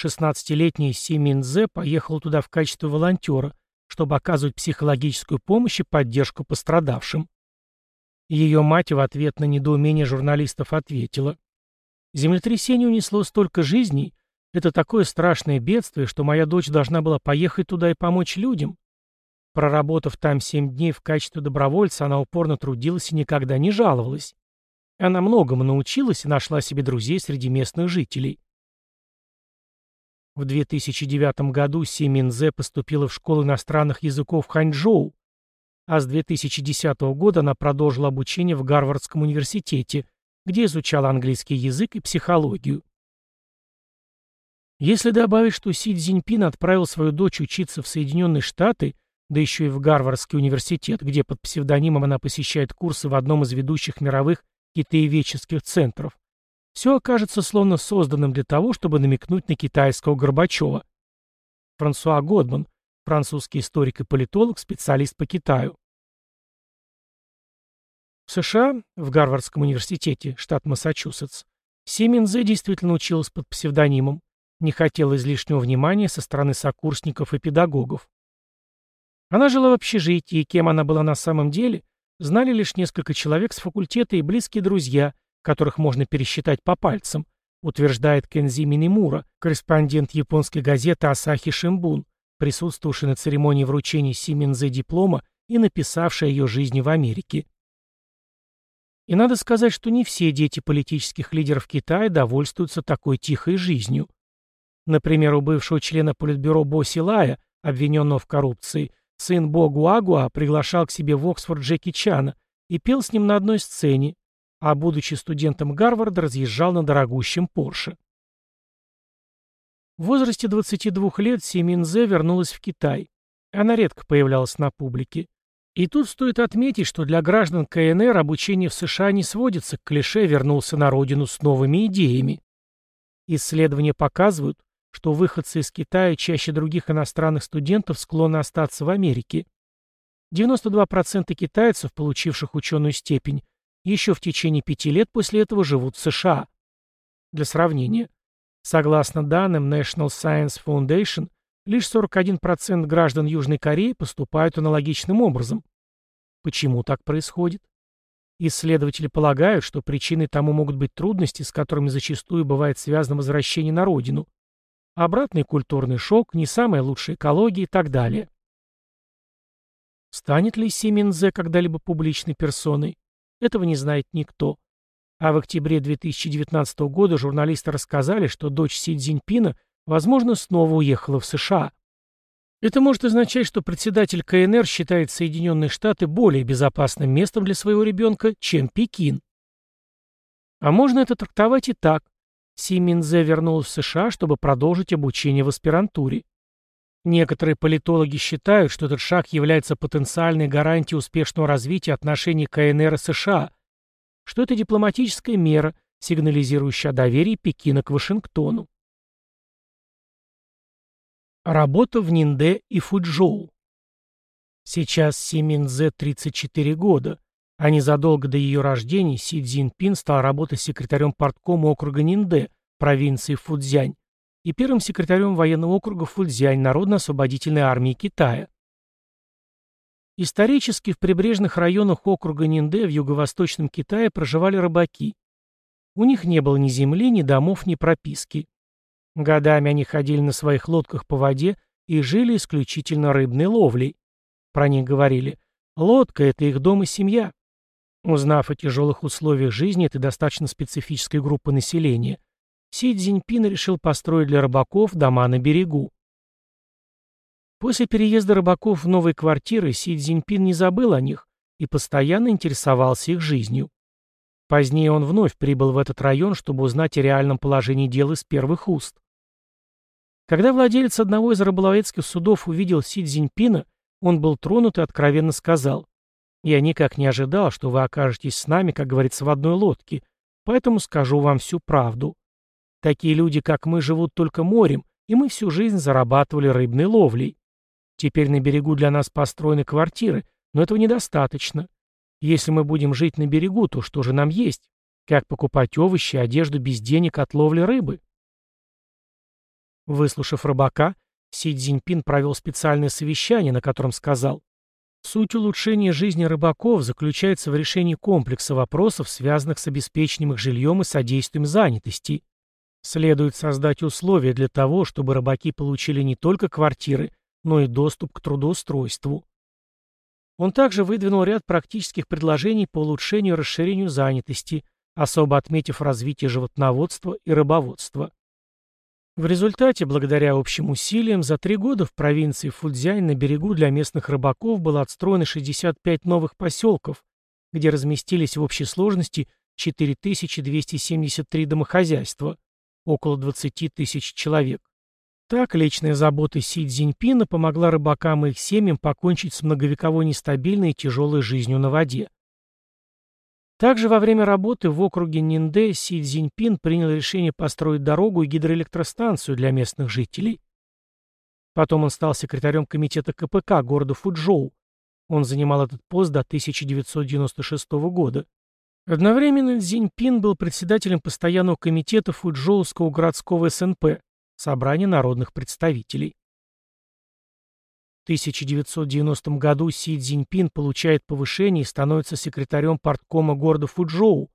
16-летняя Си Минзе поехала туда в качестве волонтера, чтобы оказывать психологическую помощь и поддержку пострадавшим. Ее мать в ответ на недоумение журналистов ответила. «Землетрясение унесло столько жизней. Это такое страшное бедствие, что моя дочь должна была поехать туда и помочь людям. Проработав там семь дней в качестве добровольца, она упорно трудилась и никогда не жаловалась. Она многому научилась и нашла себе друзей среди местных жителей. В 2009 году Си Минзе поступила в школу иностранных языков Ханчжоу, а с 2010 года она продолжила обучение в Гарвардском университете, где изучала английский язык и психологию. Если добавить, что Си Цзиньпин отправил свою дочь учиться в Соединенные Штаты, да еще и в Гарвардский университет, где под псевдонимом она посещает курсы в одном из ведущих мировых китаеведческих центров, все окажется словно созданным для того, чтобы намекнуть на китайского Горбачева. Франсуа Годман, французский историк и политолог, специалист по Китаю. В США, в Гарвардском университете, штат Массачусетс, Симензе действительно училась под псевдонимом, не хотела излишнего внимания со стороны сокурсников и педагогов. Она жила в общежитии, и кем она была на самом деле, знали лишь несколько человек с факультета и близкие друзья, которых можно пересчитать по пальцам, утверждает Кензи Минимура, корреспондент японской газеты «Асахи Шимбун», присутствовавший на церемонии вручения Симензе диплома и написавший о ее жизни в Америке. И надо сказать, что не все дети политических лидеров Китая довольствуются такой тихой жизнью. Например, у бывшего члена Политбюро Бо Силая, обвиненного в коррупции, сын Бо Гуагуа приглашал к себе в Оксфорд Джеки Чана и пел с ним на одной сцене, а будучи студентом Гарварда, разъезжал на дорогущем Порше. В возрасте 22 лет Симинзе вернулась в Китай. Она редко появлялась на публике. И тут стоит отметить, что для граждан КНР обучение в США не сводится к клише «вернулся на родину с новыми идеями». Исследования показывают, что выходцы из Китая чаще других иностранных студентов склонны остаться в Америке. 92% китайцев, получивших ученую степень, еще в течение пяти лет после этого живут в США. Для сравнения, согласно данным National Science Foundation, лишь 41% граждан Южной Кореи поступают аналогичным образом. Почему так происходит? Исследователи полагают, что причиной тому могут быть трудности, с которыми зачастую бывает связано возвращение на родину, обратный культурный шок, не самая лучшая экология и так далее. Станет ли Симензе когда-либо публичной персоной? Этого не знает никто. А в октябре 2019 года журналисты рассказали, что дочь Си Цзиньпина, возможно, снова уехала в США. Это может означать, что председатель КНР считает Соединенные Штаты более безопасным местом для своего ребенка, чем Пекин. А можно это трактовать и так. Си Минзе вернулась в США, чтобы продолжить обучение в аспирантуре. Некоторые политологи считают, что этот шаг является потенциальной гарантией успешного развития отношений КНР и США, что это дипломатическая мера, сигнализирующая о доверии Пекина к Вашингтону. Работа в Нинде и Фуджоу. Сейчас Си Минзе 34 года, а незадолго до ее рождения Си Цзиньпин стал работать секретарем порткома округа Нинде, провинции Фудзянь, и первым секретарем военного округа Фудзянь Народно-освободительной армии Китая. Исторически в прибрежных районах округа Нинде в юго-восточном Китае проживали рыбаки. У них не было ни земли, ни домов, ни прописки. Годами они ходили на своих лодках по воде и жили исключительно рыбной ловлей. Про них говорили «лодка — это их дом и семья». Узнав о тяжелых условиях жизни этой достаточно специфической группы населения, Си Цзиньпин решил построить для рыбаков дома на берегу. После переезда рыбаков в новые квартиры Си Цзиньпин не забыл о них и постоянно интересовался их жизнью. Позднее он вновь прибыл в этот район, чтобы узнать о реальном положении дел из первых уст. Когда владелец одного из рыболовецких судов увидел Си Цзиньпина, он был тронут и откровенно сказал, «Я никак не ожидал, что вы окажетесь с нами, как говорится, в одной лодке, поэтому скажу вам всю правду. Такие люди, как мы, живут только морем, и мы всю жизнь зарабатывали рыбной ловлей. Теперь на берегу для нас построены квартиры, но этого недостаточно. Если мы будем жить на берегу, то что же нам есть? Как покупать овощи одежду без денег от ловли рыбы? Выслушав рыбака, Си Цзиньпин провел специальное совещание, на котором сказал, «Суть улучшения жизни рыбаков заключается в решении комплекса вопросов, связанных с обеспечением их жильем и содействием занятости. Следует создать условия для того, чтобы рыбаки получили не только квартиры, но и доступ к трудоустройству. Он также выдвинул ряд практических предложений по улучшению и расширению занятости, особо отметив развитие животноводства и рыбоводства. В результате, благодаря общим усилиям, за три года в провинции Фудзянь на берегу для местных рыбаков было отстроено 65 новых поселков, где разместились в общей сложности 4273 домохозяйства, около 20 тысяч человек. Так, личная забота Си Цзиньпина помогла рыбакам и их семьям покончить с многовековой нестабильной и тяжелой жизнью на воде. Также во время работы в округе Нинде Си Цзиньпин принял решение построить дорогу и гидроэлектростанцию для местных жителей. Потом он стал секретарем комитета КПК города Фуджоу. Он занимал этот пост до 1996 года. Одновременно Цзиньпин был председателем постоянного комитета Фуджоуского городского СНП, Собрание народных представителей. В 1990 году Си Цзиньпин получает повышение и становится секретарем парткома города Фуджоу,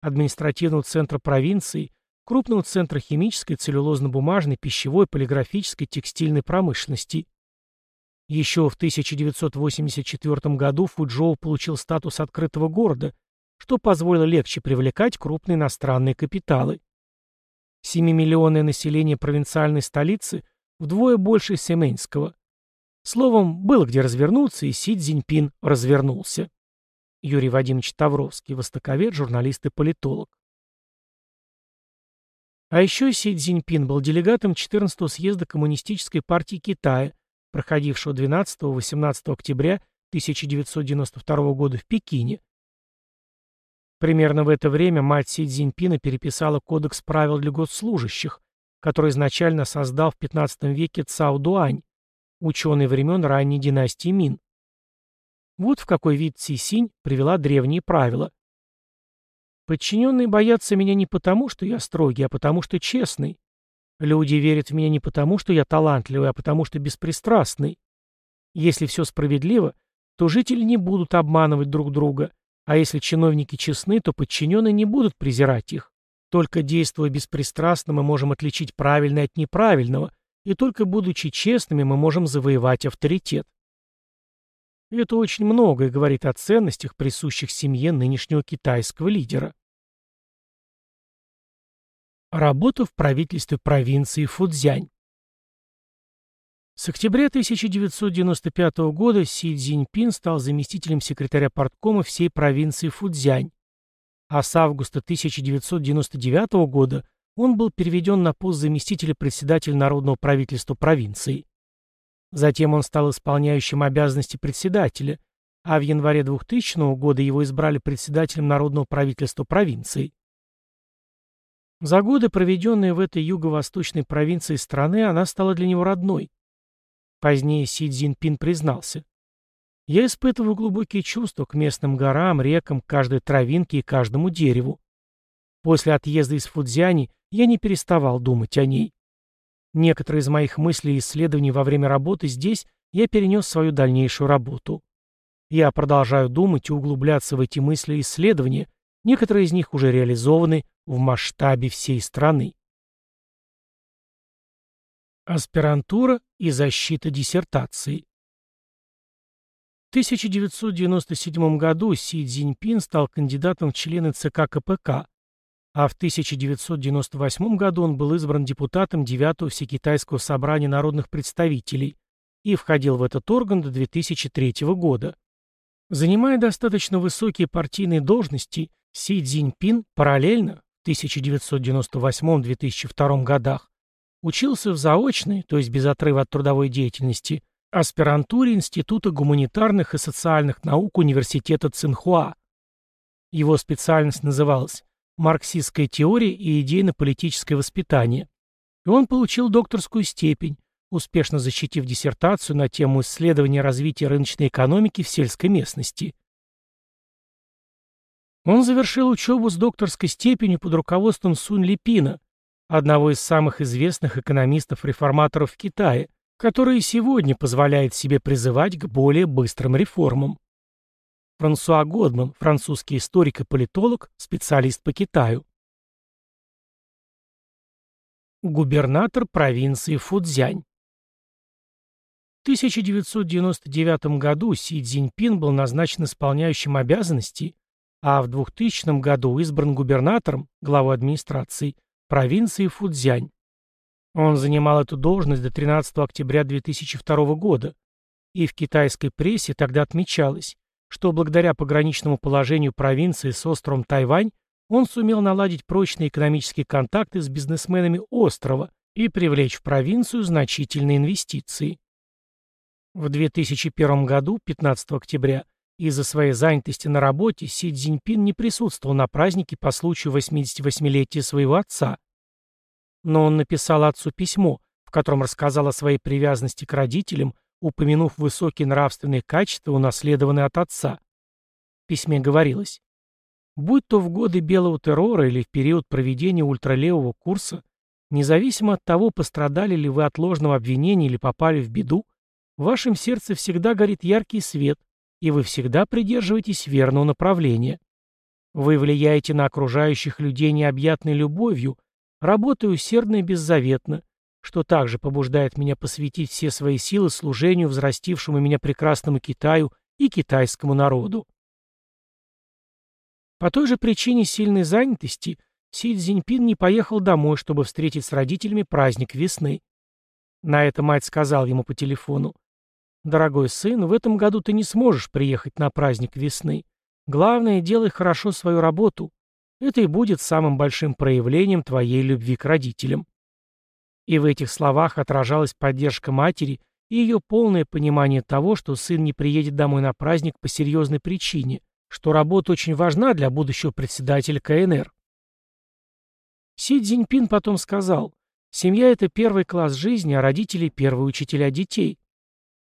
административного центра провинции, крупного центра химической, целлюлозно-бумажной, пищевой, полиграфической, текстильной промышленности. Еще в 1984 году Фуджоу получил статус открытого города, что позволило легче привлекать крупные иностранные капиталы. Семимиллионное население провинциальной столицы вдвое больше Семенского. Словом, было где развернуться, и Си Цзиньпин развернулся. Юрий Вадимович Тавровский, востоковед, журналист и политолог. А еще Си Цзиньпин был делегатом 14-го съезда Коммунистической партии Китая, проходившего 12-18 октября 1992 года в Пекине, Примерно в это время мать Си Цзиньпина переписала кодекс правил для госслужащих, который изначально создал в XV веке Цао Дуань, ученый времен ранней династии Мин. Вот в какой вид Цисинь привела древние правила. Подчиненные боятся меня не потому, что я строгий, а потому, что честный. Люди верят в меня не потому, что я талантливый, а потому, что беспристрастный. Если все справедливо, то жители не будут обманывать друг друга, а если чиновники честны, то подчиненные не будут презирать их. Только действуя беспристрастно, мы можем отличить правильное от неправильного, и только будучи честными, мы можем завоевать авторитет. Это очень многое говорит о ценностях, присущих семье нынешнего китайского лидера. Работа в правительстве провинции Фудзянь. С октября 1995 года Си Цзиньпин стал заместителем секретаря парткома всей провинции Фудзянь, а с августа 1999 года он был переведен на пост заместителя председателя Народного правительства провинции. Затем он стал исполняющим обязанности председателя, а в январе 2000 года его избрали председателем Народного правительства провинции. За годы, проведенные в этой юго-восточной провинции страны, она стала для него родной. Позднее Си Цзиньпин признался. «Я испытываю глубокие чувства к местным горам, рекам, каждой травинке и каждому дереву. После отъезда из Фудзяни я не переставал думать о ней. Некоторые из моих мыслей и исследований во время работы здесь я перенес в свою дальнейшую работу. Я продолжаю думать и углубляться в эти мысли и исследования, некоторые из них уже реализованы в масштабе всей страны. Аспирантура и защита диссертации. В 1997 году Си Цзиньпин стал кандидатом в члены ЦК КПК, а в 1998 году он был избран депутатом 9-го Всекитайского собрания народных представителей и входил в этот орган до 2003 года. Занимая достаточно высокие партийные должности, Си Цзиньпин параллельно в 1998-2002 годах учился в заочной, то есть без отрыва от трудовой деятельности, аспирантуре Института гуманитарных и социальных наук Университета Цинхуа. Его специальность называлась «Марксистская теория и идейно-политическое воспитание». И он получил докторскую степень, успешно защитив диссертацию на тему исследования развития рыночной экономики в сельской местности. Он завершил учебу с докторской степенью под руководством Сунь Липина, одного из самых известных экономистов-реформаторов в Китае, который и сегодня позволяет себе призывать к более быстрым реформам. Франсуа Годман, французский историк и политолог, специалист по Китаю. Губернатор провинции Фудзянь. В 1999 году Си Цзиньпин был назначен исполняющим обязанности, а в 2000 году избран губернатором, главой администрации, провинции Фудзянь. Он занимал эту должность до 13 октября 2002 года, и в китайской прессе тогда отмечалось, что благодаря пограничному положению провинции с островом Тайвань он сумел наладить прочные экономические контакты с бизнесменами острова и привлечь в провинцию значительные инвестиции. В 2001 году, 15 октября, из-за своей занятости на работе Си Цзиньпин не присутствовал на празднике по случаю 88-летия своего отца. Но он написал отцу письмо, в котором рассказал о своей привязанности к родителям, упомянув высокие нравственные качества, унаследованные от отца. В письме говорилось, «Будь то в годы белого террора или в период проведения ультралевого курса, независимо от того, пострадали ли вы от ложного обвинения или попали в беду, в вашем сердце всегда горит яркий свет, и вы всегда придерживаетесь верного направления. Вы влияете на окружающих людей необъятной любовью, работая усердно и беззаветно, что также побуждает меня посвятить все свои силы служению взрастившему меня прекрасному Китаю и китайскому народу. По той же причине сильной занятости Си Цзиньпин не поехал домой, чтобы встретить с родителями праздник весны. На это мать сказал ему по телефону, «Дорогой сын, в этом году ты не сможешь приехать на праздник весны. Главное, делай хорошо свою работу. Это и будет самым большим проявлением твоей любви к родителям». И в этих словах отражалась поддержка матери и ее полное понимание того, что сын не приедет домой на праздник по серьезной причине, что работа очень важна для будущего председателя КНР. Си Цзиньпин потом сказал, «Семья — это первый класс жизни, а родители — первые учителя детей.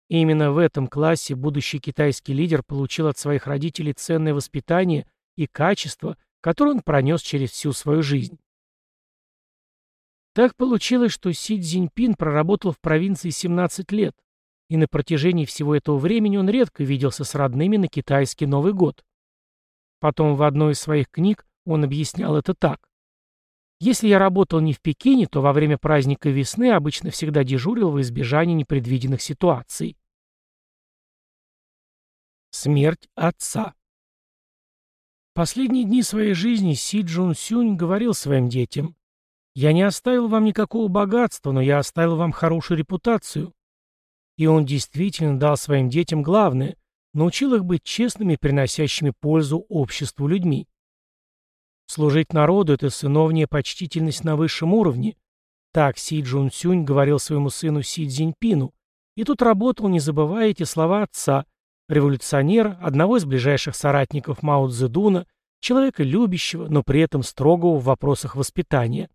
И именно в этом классе будущий китайский лидер получил от своих родителей ценное воспитание и качество, которое он пронес через всю свою жизнь. Так получилось, что Си Цзиньпин проработал в провинции 17 лет, и на протяжении всего этого времени он редко виделся с родными на китайский Новый год. Потом в одной из своих книг он объяснял это так. Если я работал не в Пекине, то во время праздника весны обычно всегда дежурил во избежание непредвиденных ситуаций. Смерть отца Последние дни своей жизни Си Джун Сюнь говорил своим детям, «Я не оставил вам никакого богатства, но я оставил вам хорошую репутацию». И он действительно дал своим детям главное – научил их быть честными, приносящими пользу обществу людьми. Служить народу — это сыновняя почтительность на высшем уровне. Так Си Джун Сюнь говорил своему сыну Си Цзиньпину. И тут работал, не забывая эти слова отца, революционера, одного из ближайших соратников Мао Цзэдуна, человека любящего, но при этом строгого в вопросах воспитания.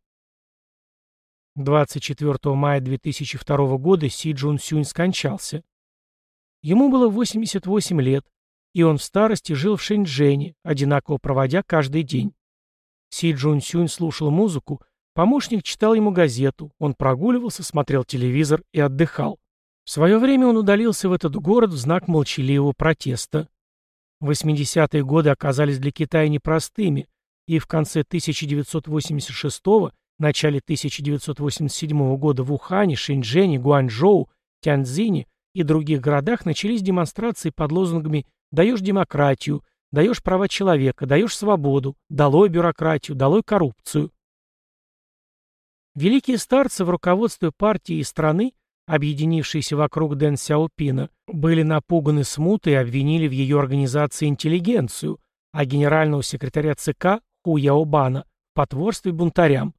24 мая 2002 года Си Джун Сюнь скончался. Ему было 88 лет, и он в старости жил в Шэньчжэне, одинаково проводя каждый день. Си Джун Сюнь слушал музыку, помощник читал ему газету, он прогуливался, смотрел телевизор и отдыхал. В свое время он удалился в этот город в знак молчаливого протеста. 80-е годы оказались для Китая непростыми, и в конце 1986-го, начале 1987 года в Ухане, Шэньчжэне, Гуанчжоу, Тяньцзине и других городах начались демонстрации под лозунгами «даешь демократию», «даешь права человека», «даешь свободу», «долой бюрократию», «долой коррупцию». Великие старцы в руководстве партии и страны, объединившиеся вокруг Дэн Сяопина, были напуганы смутой и обвинили в ее организации интеллигенцию, а генерального секретаря ЦК Ху Яобана в потворстве бунтарям.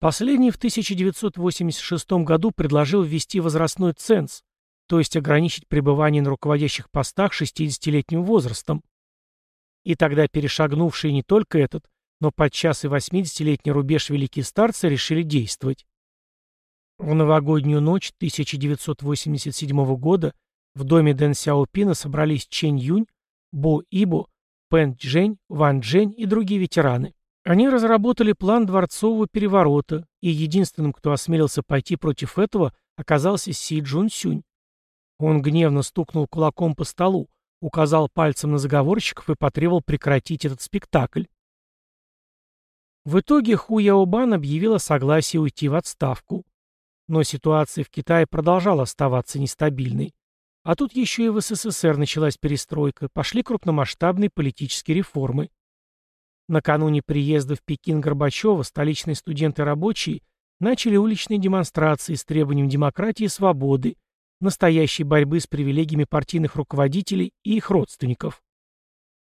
Последний в 1986 году предложил ввести возрастной ценз, то есть ограничить пребывание на руководящих постах 60-летним возрастом. И тогда перешагнувшие не только этот, но подчас и 80-летний рубеж великие старцы решили действовать. В новогоднюю ночь 1987 года в доме Дэн Сяопина собрались Чэнь Юнь, Бо Ибо, Пэн Чжэнь, Ван Чжэнь и другие ветераны. Они разработали план дворцового переворота, и единственным, кто осмелился пойти против этого, оказался Си Джун Сюнь. Он гневно стукнул кулаком по столу, указал пальцем на заговорщиков и потребовал прекратить этот спектакль. В итоге Ху Яобан объявила согласие уйти в отставку. Но ситуация в Китае продолжала оставаться нестабильной. А тут еще и в СССР началась перестройка, пошли крупномасштабные политические реформы. Накануне приезда в Пекин Горбачева столичные студенты-рабочие начали уличные демонстрации с требованием демократии и свободы, настоящей борьбы с привилегиями партийных руководителей и их родственников.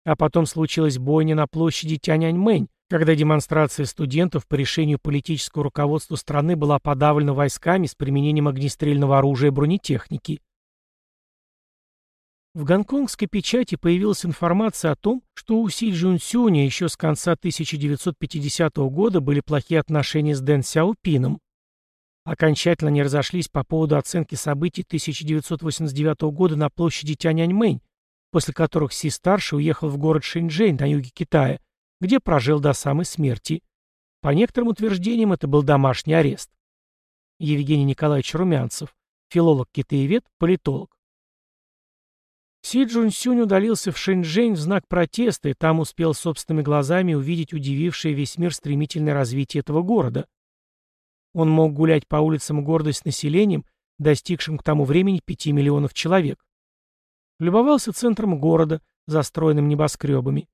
А потом случилась бойня на площади Тяньаньмэнь, когда демонстрация студентов по решению политического руководства страны была подавлена войсками с применением огнестрельного оружия и бронетехники. В гонконгской печати появилась информация о том, что у Си Джунсюня еще с конца 1950 года были плохие отношения с Дэн Сяопином. Окончательно не разошлись по поводу оценки событий 1989 года на площади Тяньаньмэнь, после которых Си-старший уехал в город Шэньчжэнь на юге Китая, где прожил до самой смерти. По некоторым утверждениям, это был домашний арест. Евгений Николаевич Румянцев, филолог-китаевед, политолог. Си Джун Сюнь удалился в Шэньчжэнь в знак протеста и там успел собственными глазами увидеть удивившее весь мир стремительное развитие этого города. Он мог гулять по улицам города с населением, достигшим к тому времени 5 миллионов человек. Любовался центром города, застроенным небоскребами,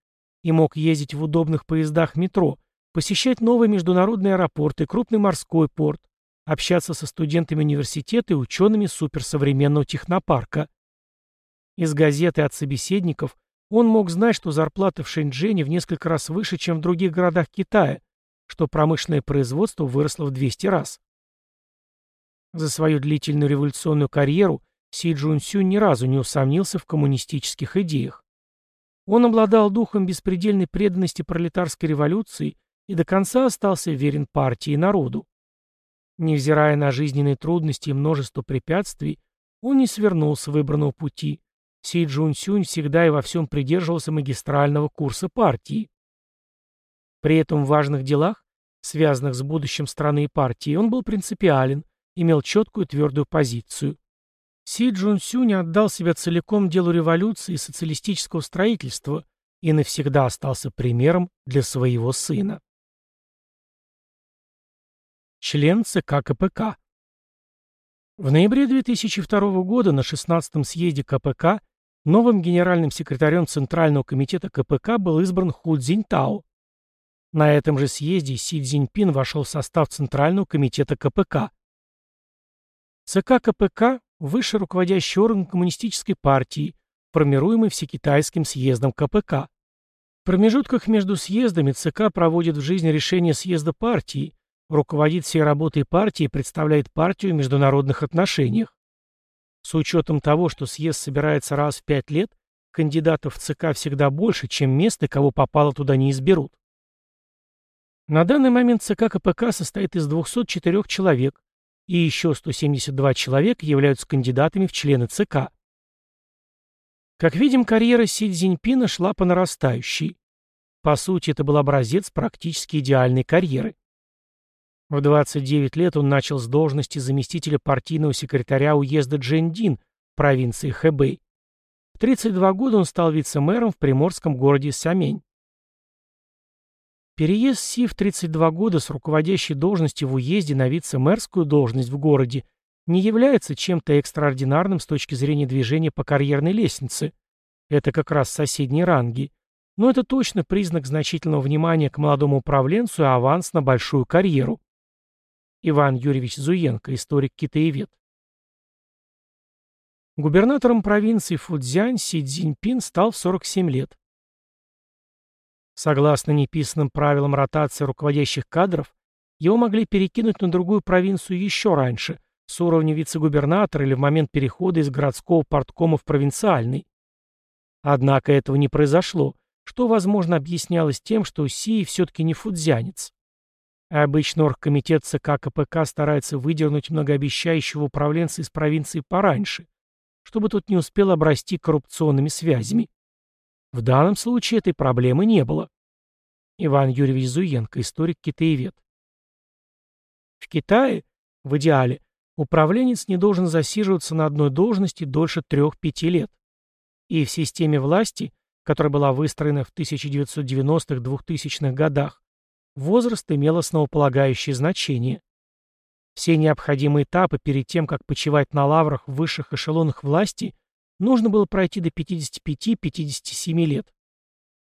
и мог ездить в удобных поездах метро, посещать новый международный аэропорт и крупный морской порт, общаться со студентами университета и учеными суперсовременного технопарка. Из газеты от собеседников он мог знать, что зарплата в Шэньчжэне в несколько раз выше, чем в других городах Китая, что промышленное производство выросло в 200 раз. За свою длительную революционную карьеру Си Джун ни разу не усомнился в коммунистических идеях. Он обладал духом беспредельной преданности пролетарской революции и до конца остался верен партии и народу. Невзирая на жизненные трудности и множество препятствий, он не свернул с выбранного пути. Си Джун Сюнь всегда и во всем придерживался магистрального курса партии. При этом в важных делах, связанных с будущим страны и партии, он был принципиален, имел четкую твердую позицию. Си Джун Сюнь отдал себя целиком делу революции и социалистического строительства и навсегда остался примером для своего сына. Член ЦК КПК В ноябре 2002 года на 16-м съезде КПК новым генеральным секретарем Центрального комитета КПК был избран Ху Цзиньтао. На этом же съезде Си Цзиньпин вошел в состав Центрального комитета КПК. ЦК КПК – высший руководящий орган коммунистической партии, формируемый Всекитайским съездом КПК. В промежутках между съездами ЦК проводит в жизнь решения съезда партии, руководит всей работой партии и представляет партию в международных отношениях. С учетом того, что съезд собирается раз в пять лет, кандидатов в ЦК всегда больше, чем мест, и кого попало туда не изберут. На данный момент ЦК КПК состоит из 204 человек, и еще 172 человека являются кандидатами в члены ЦК. Как видим, карьера Си Цзиньпина шла по нарастающей. По сути, это был образец практически идеальной карьеры. В 29 лет он начал с должности заместителя партийного секретаря уезда Джендин провинции Хэбэй. В 32 года он стал вице-мэром в приморском городе Самень. Переезд Си в 32 года с руководящей должности в уезде на вице-мэрскую должность в городе не является чем-то экстраординарным с точки зрения движения по карьерной лестнице. Это как раз соседние ранги. Но это точно признак значительного внимания к молодому управленцу и аванс на большую карьеру. Иван Юрьевич Зуенко, историк-китаевед. Губернатором провинции Фудзянь Си Цзиньпин стал в 47 лет. Согласно неписанным правилам ротации руководящих кадров, его могли перекинуть на другую провинцию еще раньше, с уровня вице-губернатора или в момент перехода из городского порткома в провинциальный. Однако этого не произошло, что, возможно, объяснялось тем, что Си все-таки не фудзянец. Обычно оргкомитет ЦК КПК старается выдернуть многообещающего управленца из провинции пораньше, чтобы тот не успел обрасти коррупционными связями. В данном случае этой проблемы не было. Иван Юрьевич Зуенко, историк-китаевед. В Китае, в идеале, управленец не должен засиживаться на одной должности дольше 3-5 лет. И в системе власти, которая была выстроена в 1990-2000-х годах, возраст имел основополагающее значение. Все необходимые этапы перед тем, как почивать на лаврах в высших эшелонах власти, нужно было пройти до 55-57 лет.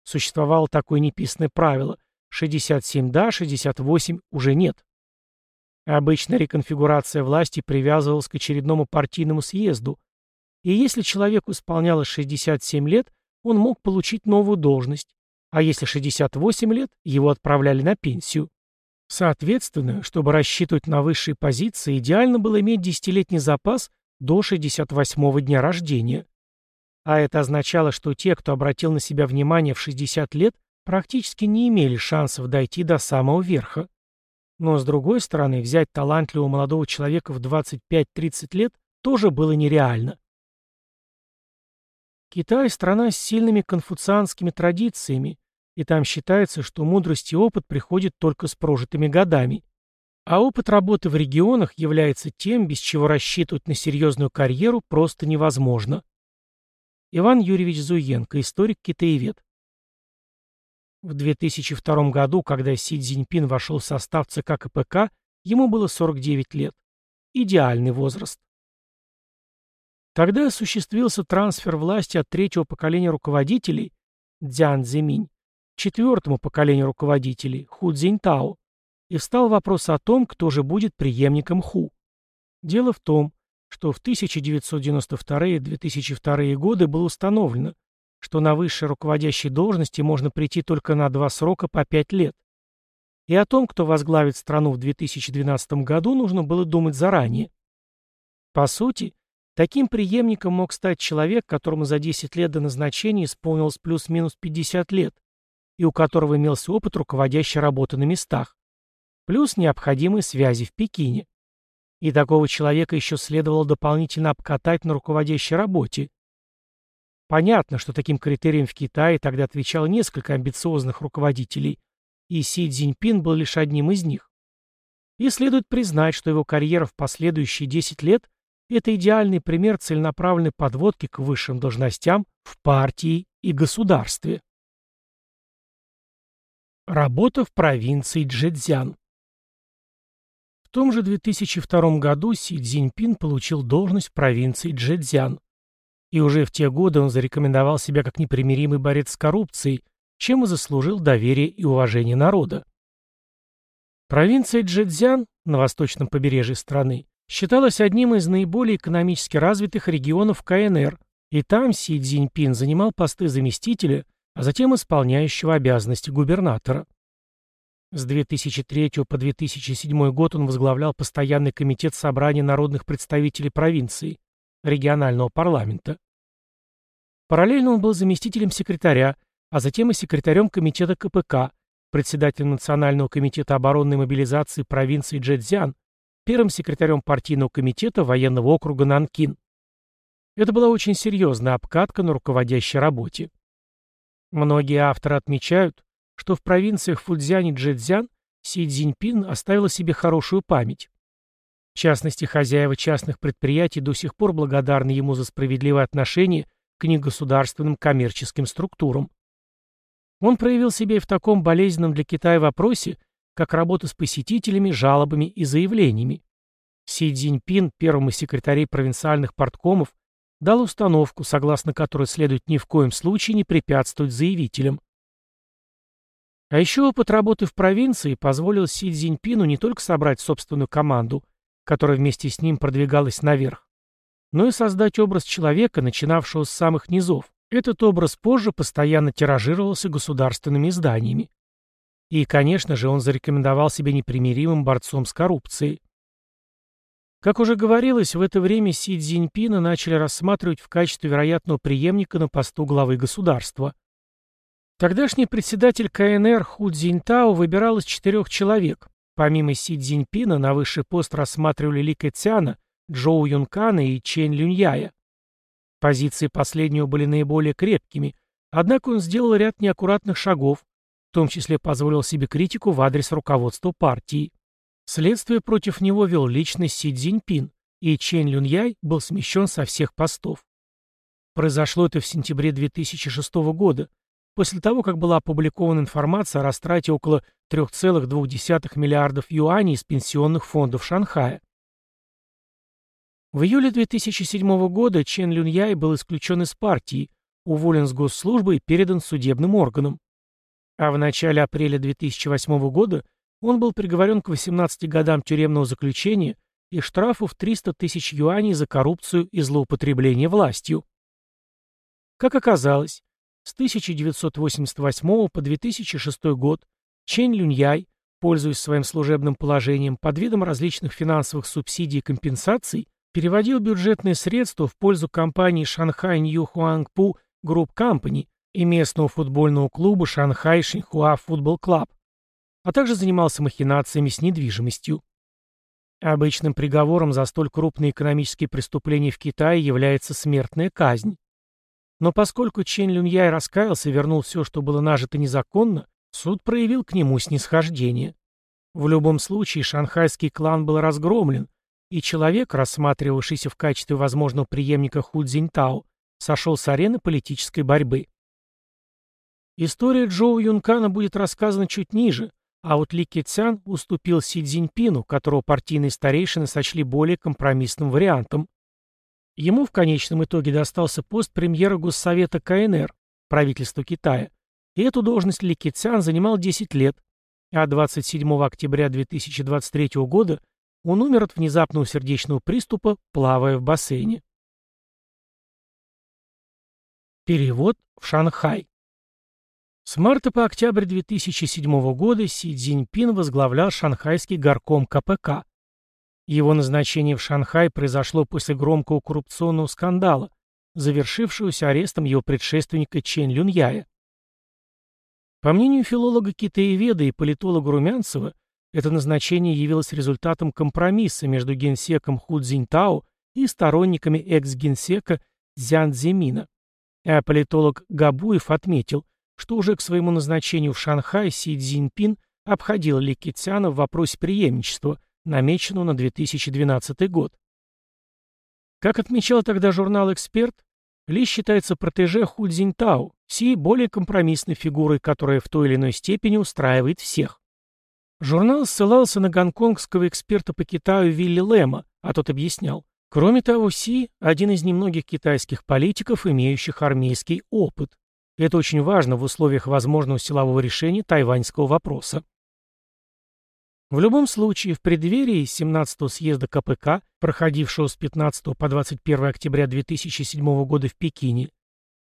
Существовало такое неписанное правило – 67 да, 68 уже нет. Обычно реконфигурация власти привязывалась к очередному партийному съезду, и если человеку исполнялось 67 лет, он мог получить новую должность, а если 68 лет, его отправляли на пенсию. Соответственно, чтобы рассчитывать на высшие позиции, идеально было иметь десятилетний запас до 68-го дня рождения. А это означало, что те, кто обратил на себя внимание в 60 лет, практически не имели шансов дойти до самого верха. Но, с другой стороны, взять талантливого молодого человека в 25-30 лет тоже было нереально. Китай – страна с сильными конфуцианскими традициями, и там считается, что мудрость и опыт приходят только с прожитыми годами. А опыт работы в регионах является тем, без чего рассчитывать на серьезную карьеру просто невозможно. Иван Юрьевич Зуенко, историк-китаевед. В 2002 году, когда Си Цзиньпин вошел в состав ЦК КПК, ему было 49 лет. Идеальный возраст. Тогда осуществился трансфер власти от третьего поколения руководителей Дзян Цзиминь к четвертому поколению руководителей Ху Цзиньтао, и встал вопрос о том, кто же будет преемником Ху. Дело в том, что в 1992-2002 годы было установлено, что на высшей руководящей должности можно прийти только на два срока по пять лет. И о том, кто возглавит страну в 2012 году, нужно было думать заранее. По сути, таким преемником мог стать человек, которому за 10 лет до назначения исполнилось плюс-минус 50 лет, и у которого имелся опыт руководящей работы на местах, плюс необходимые связи в Пекине. И такого человека еще следовало дополнительно обкатать на руководящей работе. Понятно, что таким критерием в Китае тогда отвечало несколько амбициозных руководителей, и Си Цзиньпин был лишь одним из них. И следует признать, что его карьера в последующие 10 лет – это идеальный пример целенаправленной подводки к высшим должностям в партии и государстве. Работа в провинции Джэцзян в том же 2002 году Си Цзиньпин получил должность в провинции Джэцзян. И уже в те годы он зарекомендовал себя как непримиримый борец с коррупцией, чем и заслужил доверие и уважение народа. Провинция Джэцзян на восточном побережье страны считалась одним из наиболее экономически развитых регионов КНР, и там Си Цзиньпин занимал посты заместителя, а затем исполняющего обязанности губернатора. С 2003 по 2007 год он возглавлял постоянный комитет собрания народных представителей провинции, регионального парламента. Параллельно он был заместителем секретаря, а затем и секретарем комитета КПК, председателем Национального комитета оборонной мобилизации провинции Джэцзян, первым секретарем партийного комитета военного округа Нанкин. Это была очень серьезная обкатка на руководящей работе. Многие авторы отмечают, что в провинциях Фудзянь и Джэцзян Си Цзиньпин оставила себе хорошую память. В частности, хозяева частных предприятий до сих пор благодарны ему за справедливое отношение к негосударственным коммерческим структурам. Он проявил себя и в таком болезненном для Китая вопросе, как работа с посетителями, жалобами и заявлениями. Си Цзиньпин, первым из секретарей провинциальных порткомов, дал установку, согласно которой следует ни в коем случае не препятствовать заявителям. А еще опыт работы в провинции позволил Си Цзиньпину не только собрать собственную команду, которая вместе с ним продвигалась наверх, но и создать образ человека, начинавшего с самых низов. Этот образ позже постоянно тиражировался государственными изданиями. И, конечно же, он зарекомендовал себя непримиримым борцом с коррупцией. Как уже говорилось, в это время Си Цзиньпина начали рассматривать в качестве вероятного преемника на посту главы государства. Тогдашний председатель КНР Ху Цзиньтао выбирал из четырех человек. Помимо Си Цзиньпина на высший пост рассматривали Ли Кэцяна, Джоу Юнкана и Чен Люньяя. Позиции последнего были наиболее крепкими, однако он сделал ряд неаккуратных шагов, в том числе позволил себе критику в адрес руководства партии. Следствие против него вел лично Си Цзиньпин, и Чен Люньяй был смещен со всех постов. Произошло это в сентябре 2006 года, после того, как была опубликована информация о растрате около 3,2 миллиардов юаней из пенсионных фондов Шанхая. В июле 2007 года Чен Люньяй был исключен из партии, уволен с госслужбы и передан судебным органам. А в начале апреля 2008 года он был приговорен к 18 годам тюремного заключения и штрафу в 300 тысяч юаней за коррупцию и злоупотребление властью. Как оказалось, с 1988 по 2006 год Чэнь Лянъюй, пользуясь своим служебным положением под видом различных финансовых субсидий и компенсаций, переводил бюджетные средства в пользу компании Shanghai New Huangpu Group Company и местного футбольного клуба Shanghai Shenhua Football Club, а также занимался махинациями с недвижимостью. Обычным приговором за столь крупные экономические преступления в Китае является смертная казнь. Но поскольку Чен Люньяй раскаялся и вернул все, что было нажито незаконно, суд проявил к нему снисхождение. В любом случае шанхайский клан был разгромлен, и человек, рассматривавшийся в качестве возможного преемника Ху Цзиньтао, сошел с арены политической борьбы. История Джоу Юнкана будет рассказана чуть ниже, а вот Ли Кицян уступил Си Цзиньпину, которого партийные старейшины сочли более компромиссным вариантом. Ему в конечном итоге достался пост премьера Госсовета КНР, правительства Китая, и эту должность Ли Кицян занимал 10 лет, а 27 октября 2023 года он умер от внезапного сердечного приступа, плавая в бассейне. Перевод в Шанхай с марта по октябрь 2007 года Си Цзиньпин возглавлял шанхайский горком КПК. Его назначение в Шанхай произошло после громкого коррупционного скандала, завершившегося арестом его предшественника Чен Люньяя. По мнению филолога китаеведа и политолога Румянцева, это назначение явилось результатом компромисса между генсеком Ху Цзиньтао и сторонниками экс-генсека Цзян Цзимина. А политолог Габуев отметил, что уже к своему назначению в Шанхай Си Цзиньпин обходил Ли Китсяна в вопросе преемничества, намеченного на 2012 год. Как отмечал тогда журнал «Эксперт», Ли считается протеже Ху Цзиньтао, Си более компромиссной фигурой, которая в той или иной степени устраивает всех. Журнал ссылался на гонконгского эксперта по Китаю Вилли Лэма, а тот объяснял. Кроме того, Си – один из немногих китайских политиков, имеющих армейский опыт. Это очень важно в условиях возможного силового решения тайваньского вопроса. В любом случае, в преддверии 17-го съезда КПК, проходившего с 15 по 21 октября 2007 года в Пекине,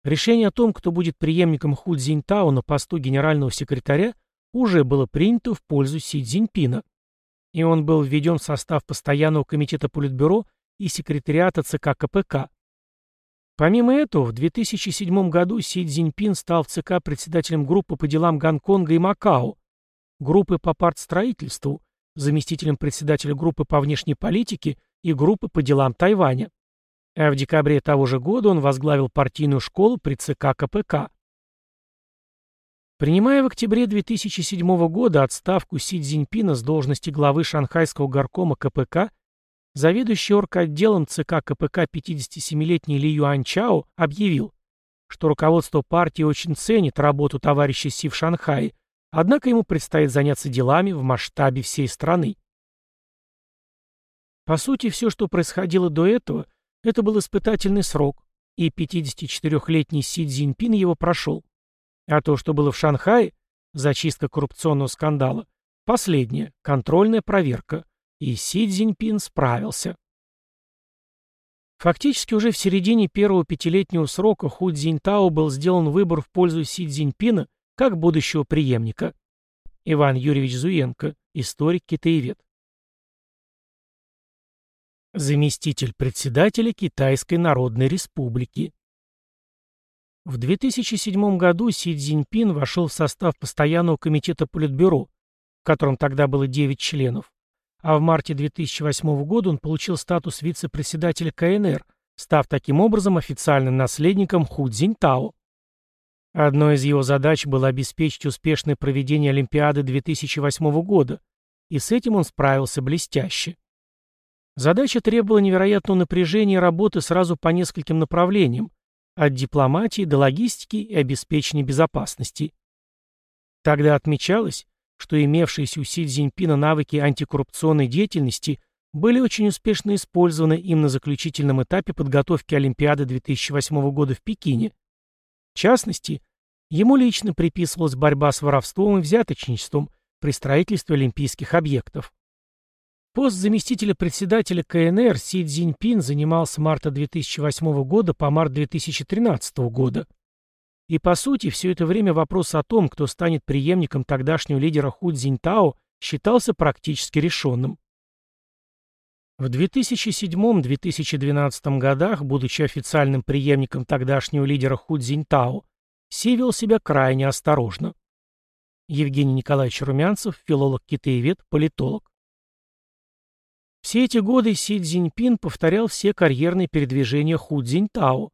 решение о том, кто будет преемником Ху Цзиньтао на посту генерального секретаря, уже было принято в пользу Си Цзиньпина. И он был введен в состав постоянного комитета Политбюро и секретариата ЦК КПК, Помимо этого, в 2007 году Си Цзиньпин стал в ЦК председателем группы по делам Гонконга и Макао, группы по партстроительству, заместителем председателя группы по внешней политике и группы по делам Тайваня. А в декабре того же года он возглавил партийную школу при ЦК КПК. Принимая в октябре 2007 года отставку Си Цзиньпина с должности главы шанхайского горкома КПК, Заведующий орготделом ЦК КПК 57-летний Ли Юанчао объявил, что руководство партии очень ценит работу товарища Си в Шанхае, однако ему предстоит заняться делами в масштабе всей страны. По сути, все, что происходило до этого, это был испытательный срок, и 54-летний Си Цзиньпин его прошел. А то, что было в Шанхае, зачистка коррупционного скандала, последняя, контрольная проверка, и Си Цзиньпин справился. Фактически уже в середине первого пятилетнего срока Ху Цзиньтао был сделан выбор в пользу Си Цзиньпина как будущего преемника. Иван Юрьевич Зуенко, историк-китаевед. Заместитель председателя Китайской Народной Республики. В 2007 году Си Цзиньпин вошел в состав постоянного комитета Политбюро, в котором тогда было 9 членов, а в марте 2008 года он получил статус вице-председателя КНР, став таким образом официальным наследником Ху Цзиньтао. Одной из его задач было обеспечить успешное проведение Олимпиады 2008 года, и с этим он справился блестяще. Задача требовала невероятного напряжения и работы сразу по нескольким направлениям, от дипломатии до логистики и обеспечения безопасности. Тогда отмечалось, что имевшиеся у Си Цзиньпина навыки антикоррупционной деятельности были очень успешно использованы им на заключительном этапе подготовки Олимпиады 2008 года в Пекине. В частности, ему лично приписывалась борьба с воровством и взяточничеством при строительстве олимпийских объектов. Пост заместителя председателя КНР Си Цзиньпин занимал с марта 2008 года по март 2013 года. И по сути, все это время вопрос о том, кто станет преемником тогдашнего лидера Ху Цзиньтао, считался практически решенным. В 2007-2012 годах, будучи официальным преемником тогдашнего лидера Ху Цзиньтао, Си вел себя крайне осторожно. Евгений Николаевич Румянцев, филолог-китаевед, политолог. Все эти годы Си Цзиньпин повторял все карьерные передвижения Ху Цзиньтао.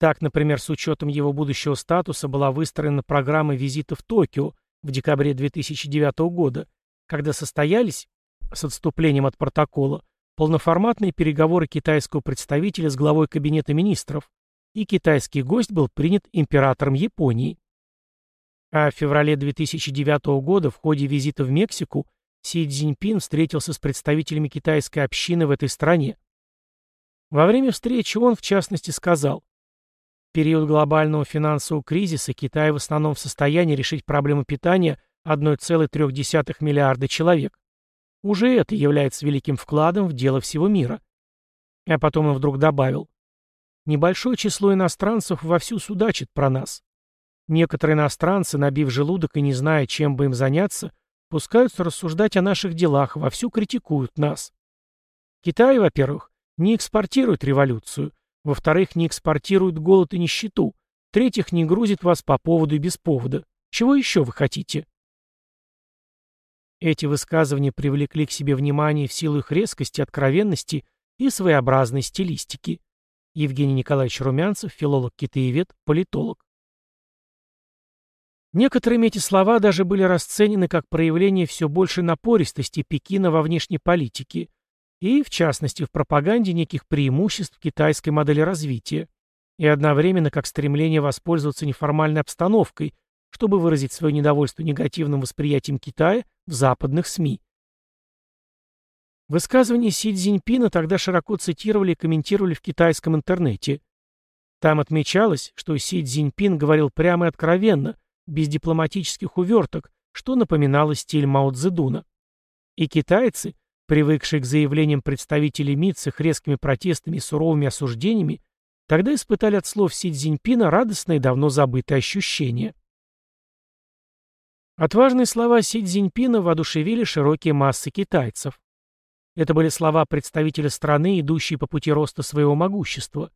Так, например, с учетом его будущего статуса была выстроена программа визита в Токио в декабре 2009 года, когда состоялись, с отступлением от протокола, полноформатные переговоры китайского представителя с главой Кабинета министров, и китайский гость был принят императором Японии. А в феврале 2009 года в ходе визита в Мексику Си Цзиньпин встретился с представителями китайской общины в этой стране. Во время встречи он, в частности, сказал, период глобального финансового кризиса Китай в основном в состоянии решить проблему питания 1,3 миллиарда человек. Уже это является великим вкладом в дело всего мира. А потом он вдруг добавил, небольшое число иностранцев вовсю судачит про нас. Некоторые иностранцы, набив желудок и не зная, чем бы им заняться, пускаются рассуждать о наших делах, вовсю критикуют нас. Китай, во-первых, не экспортирует революцию, во-вторых, не экспортирует голод и нищету. В-третьих, не грузит вас по поводу и без повода. Чего еще вы хотите? Эти высказывания привлекли к себе внимание в силу их резкости, откровенности и своеобразной стилистики. Евгений Николаевич Румянцев, филолог-китаевед, политолог. Некоторыми эти слова даже были расценены как проявление все большей напористости Пекина во внешней политике, и, в частности, в пропаганде неких преимуществ китайской модели развития, и одновременно как стремление воспользоваться неформальной обстановкой, чтобы выразить свое недовольство негативным восприятием Китая в западных СМИ. Высказывания Си Цзиньпина тогда широко цитировали и комментировали в китайском интернете. Там отмечалось, что Си Цзиньпин говорил прямо и откровенно, без дипломатических уверток, что напоминало стиль Мао Цзэдуна. И китайцы – привыкшие к заявлениям представителей МИД с их резкими протестами и суровыми осуждениями, тогда испытали от слов Си Цзиньпина радостное и давно забытое ощущение. Отважные слова Си Цзиньпина воодушевили широкие массы китайцев. Это были слова представителя страны, идущие по пути роста своего могущества.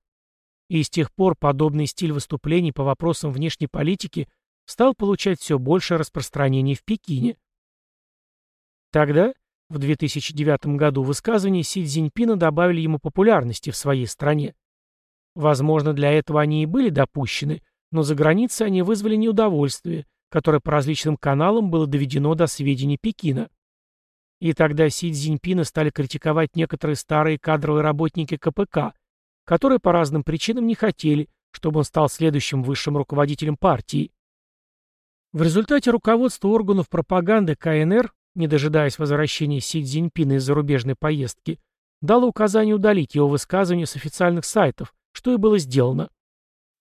И с тех пор подобный стиль выступлений по вопросам внешней политики стал получать все большее распространение в Пекине. Тогда в 2009 году высказывания Си Цзиньпина добавили ему популярности в своей стране. Возможно, для этого они и были допущены, но за границей они вызвали неудовольствие, которое по различным каналам было доведено до сведений Пекина. И тогда Си Цзиньпина стали критиковать некоторые старые кадровые работники КПК, которые по разным причинам не хотели, чтобы он стал следующим высшим руководителем партии. В результате руководство органов пропаганды КНР не дожидаясь возвращения Си Цзиньпина из зарубежной поездки, дало указание удалить его высказывание с официальных сайтов, что и было сделано.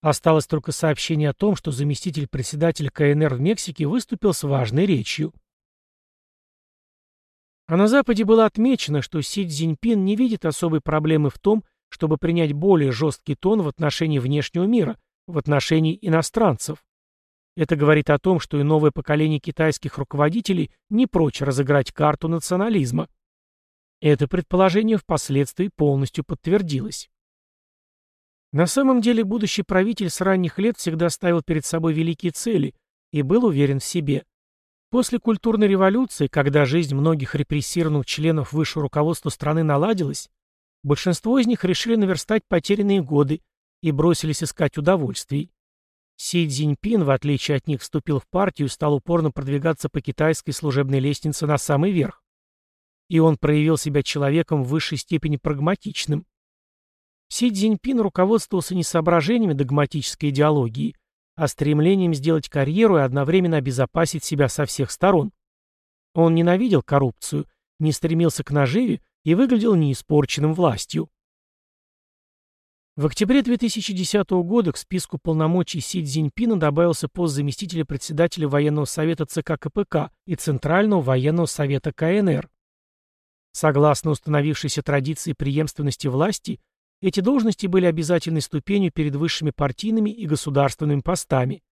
Осталось только сообщение о том, что заместитель председателя КНР в Мексике выступил с важной речью. А на Западе было отмечено, что Си Цзиньпин не видит особой проблемы в том, чтобы принять более жесткий тон в отношении внешнего мира, в отношении иностранцев. Это говорит о том, что и новое поколение китайских руководителей не прочь разыграть карту национализма. Это предположение впоследствии полностью подтвердилось. На самом деле будущий правитель с ранних лет всегда ставил перед собой великие цели и был уверен в себе. После культурной революции, когда жизнь многих репрессированных членов высшего руководства страны наладилась, большинство из них решили наверстать потерянные годы и бросились искать удовольствий. Си Цзиньпин, в отличие от них, вступил в партию и стал упорно продвигаться по китайской служебной лестнице на самый верх. И он проявил себя человеком в высшей степени прагматичным. Си Цзиньпин руководствовался не соображениями догматической идеологии, а стремлением сделать карьеру и одновременно обезопасить себя со всех сторон. Он ненавидел коррупцию, не стремился к наживе и выглядел неиспорченным властью. В октябре 2010 года к списку полномочий Си Цзиньпина добавился пост заместителя председателя военного совета ЦК КПК и Центрального военного совета КНР. Согласно установившейся традиции преемственности власти, эти должности были обязательной ступенью перед высшими партийными и государственными постами.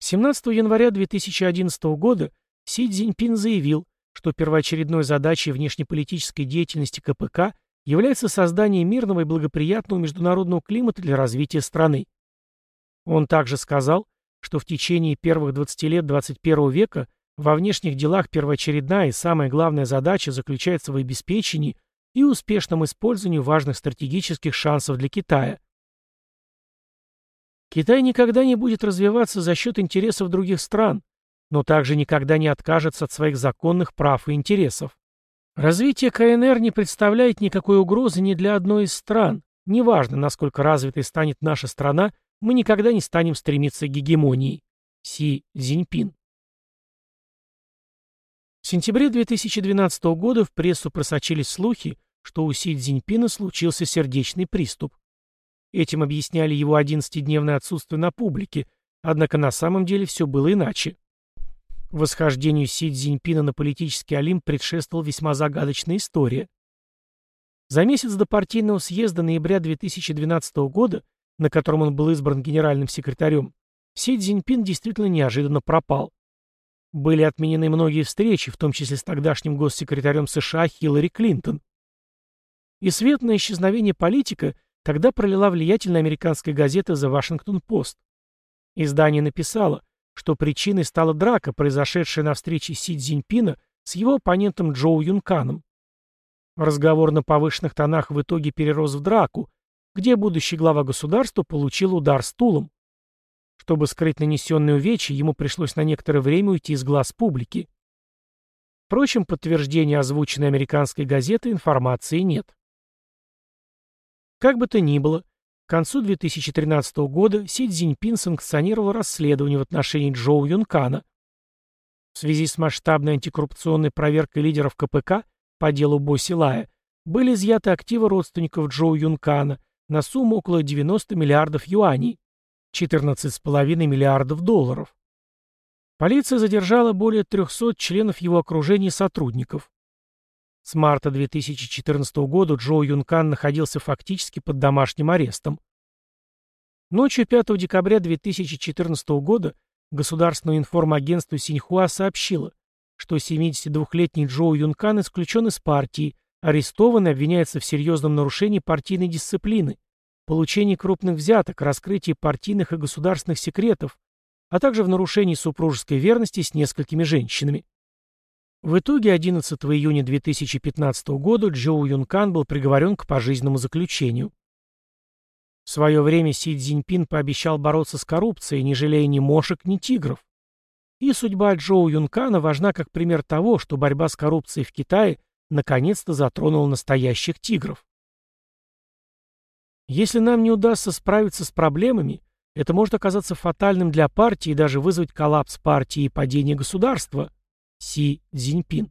17 января 2011 года Си Цзиньпин заявил, что первоочередной задачей внешнеполитической деятельности КПК является создание мирного и благоприятного международного климата для развития страны. Он также сказал, что в течение первых 20 лет 21 века во внешних делах первоочередная и самая главная задача заключается в обеспечении и успешном использовании важных стратегических шансов для Китая. Китай никогда не будет развиваться за счет интересов других стран, но также никогда не откажется от своих законных прав и интересов. Развитие КНР не представляет никакой угрозы ни для одной из стран. Неважно, насколько развитой станет наша страна, мы никогда не станем стремиться к гегемонии. Си Цзиньпин. В сентябре 2012 года в прессу просочились слухи, что у Си Цзиньпина случился сердечный приступ. Этим объясняли его 11-дневное отсутствие на публике, однако на самом деле все было иначе. Восхождению Си Цзиньпина на политический олимп предшествовала весьма загадочная история. За месяц до партийного съезда ноября 2012 года, на котором он был избран генеральным секретарем, Си Цзиньпин действительно неожиданно пропал. Были отменены многие встречи, в том числе с тогдашним госсекретарем США Хиллари Клинтон. И свет на исчезновение политика тогда пролила влиятельная американская газета The Washington Post. Издание написало, что причиной стала драка, произошедшая на встрече Си Цзиньпина с его оппонентом Джоу Юнканом. Разговор на повышенных тонах в итоге перерос в драку, где будущий глава государства получил удар стулом. Чтобы скрыть нанесенные увечья, ему пришлось на некоторое время уйти из глаз публики. Впрочем, подтверждения озвученной американской газеты информации нет. Как бы то ни было, к концу 2013 года Си Цзиньпин санкционировал расследование в отношении Джоу Юнкана. В связи с масштабной антикоррупционной проверкой лидеров КПК по делу Бо Силая были изъяты активы родственников Джоу Юнкана на сумму около 90 миллиардов юаней, 14,5 миллиардов долларов. Полиция задержала более 300 членов его окружения и сотрудников. С марта 2014 года Джоу Юнкан находился фактически под домашним арестом. Ночью 5 декабря 2014 года государственное информагентство Синьхуа сообщило, что 72-летний Джоу Юнкан исключен из партии, арестован и обвиняется в серьезном нарушении партийной дисциплины, получении крупных взяток, раскрытии партийных и государственных секретов, а также в нарушении супружеской верности с несколькими женщинами. В итоге 11 июня 2015 года Джоу Юнкан был приговорен к пожизненному заключению. В свое время Си Цзиньпин пообещал бороться с коррупцией, не жалея ни мошек, ни тигров. И судьба Джоу Юнкана важна как пример того, что борьба с коррупцией в Китае наконец-то затронула настоящих тигров. Если нам не удастся справиться с проблемами, это может оказаться фатальным для партии и даже вызвать коллапс партии и падение государства – Си Цзиньпин.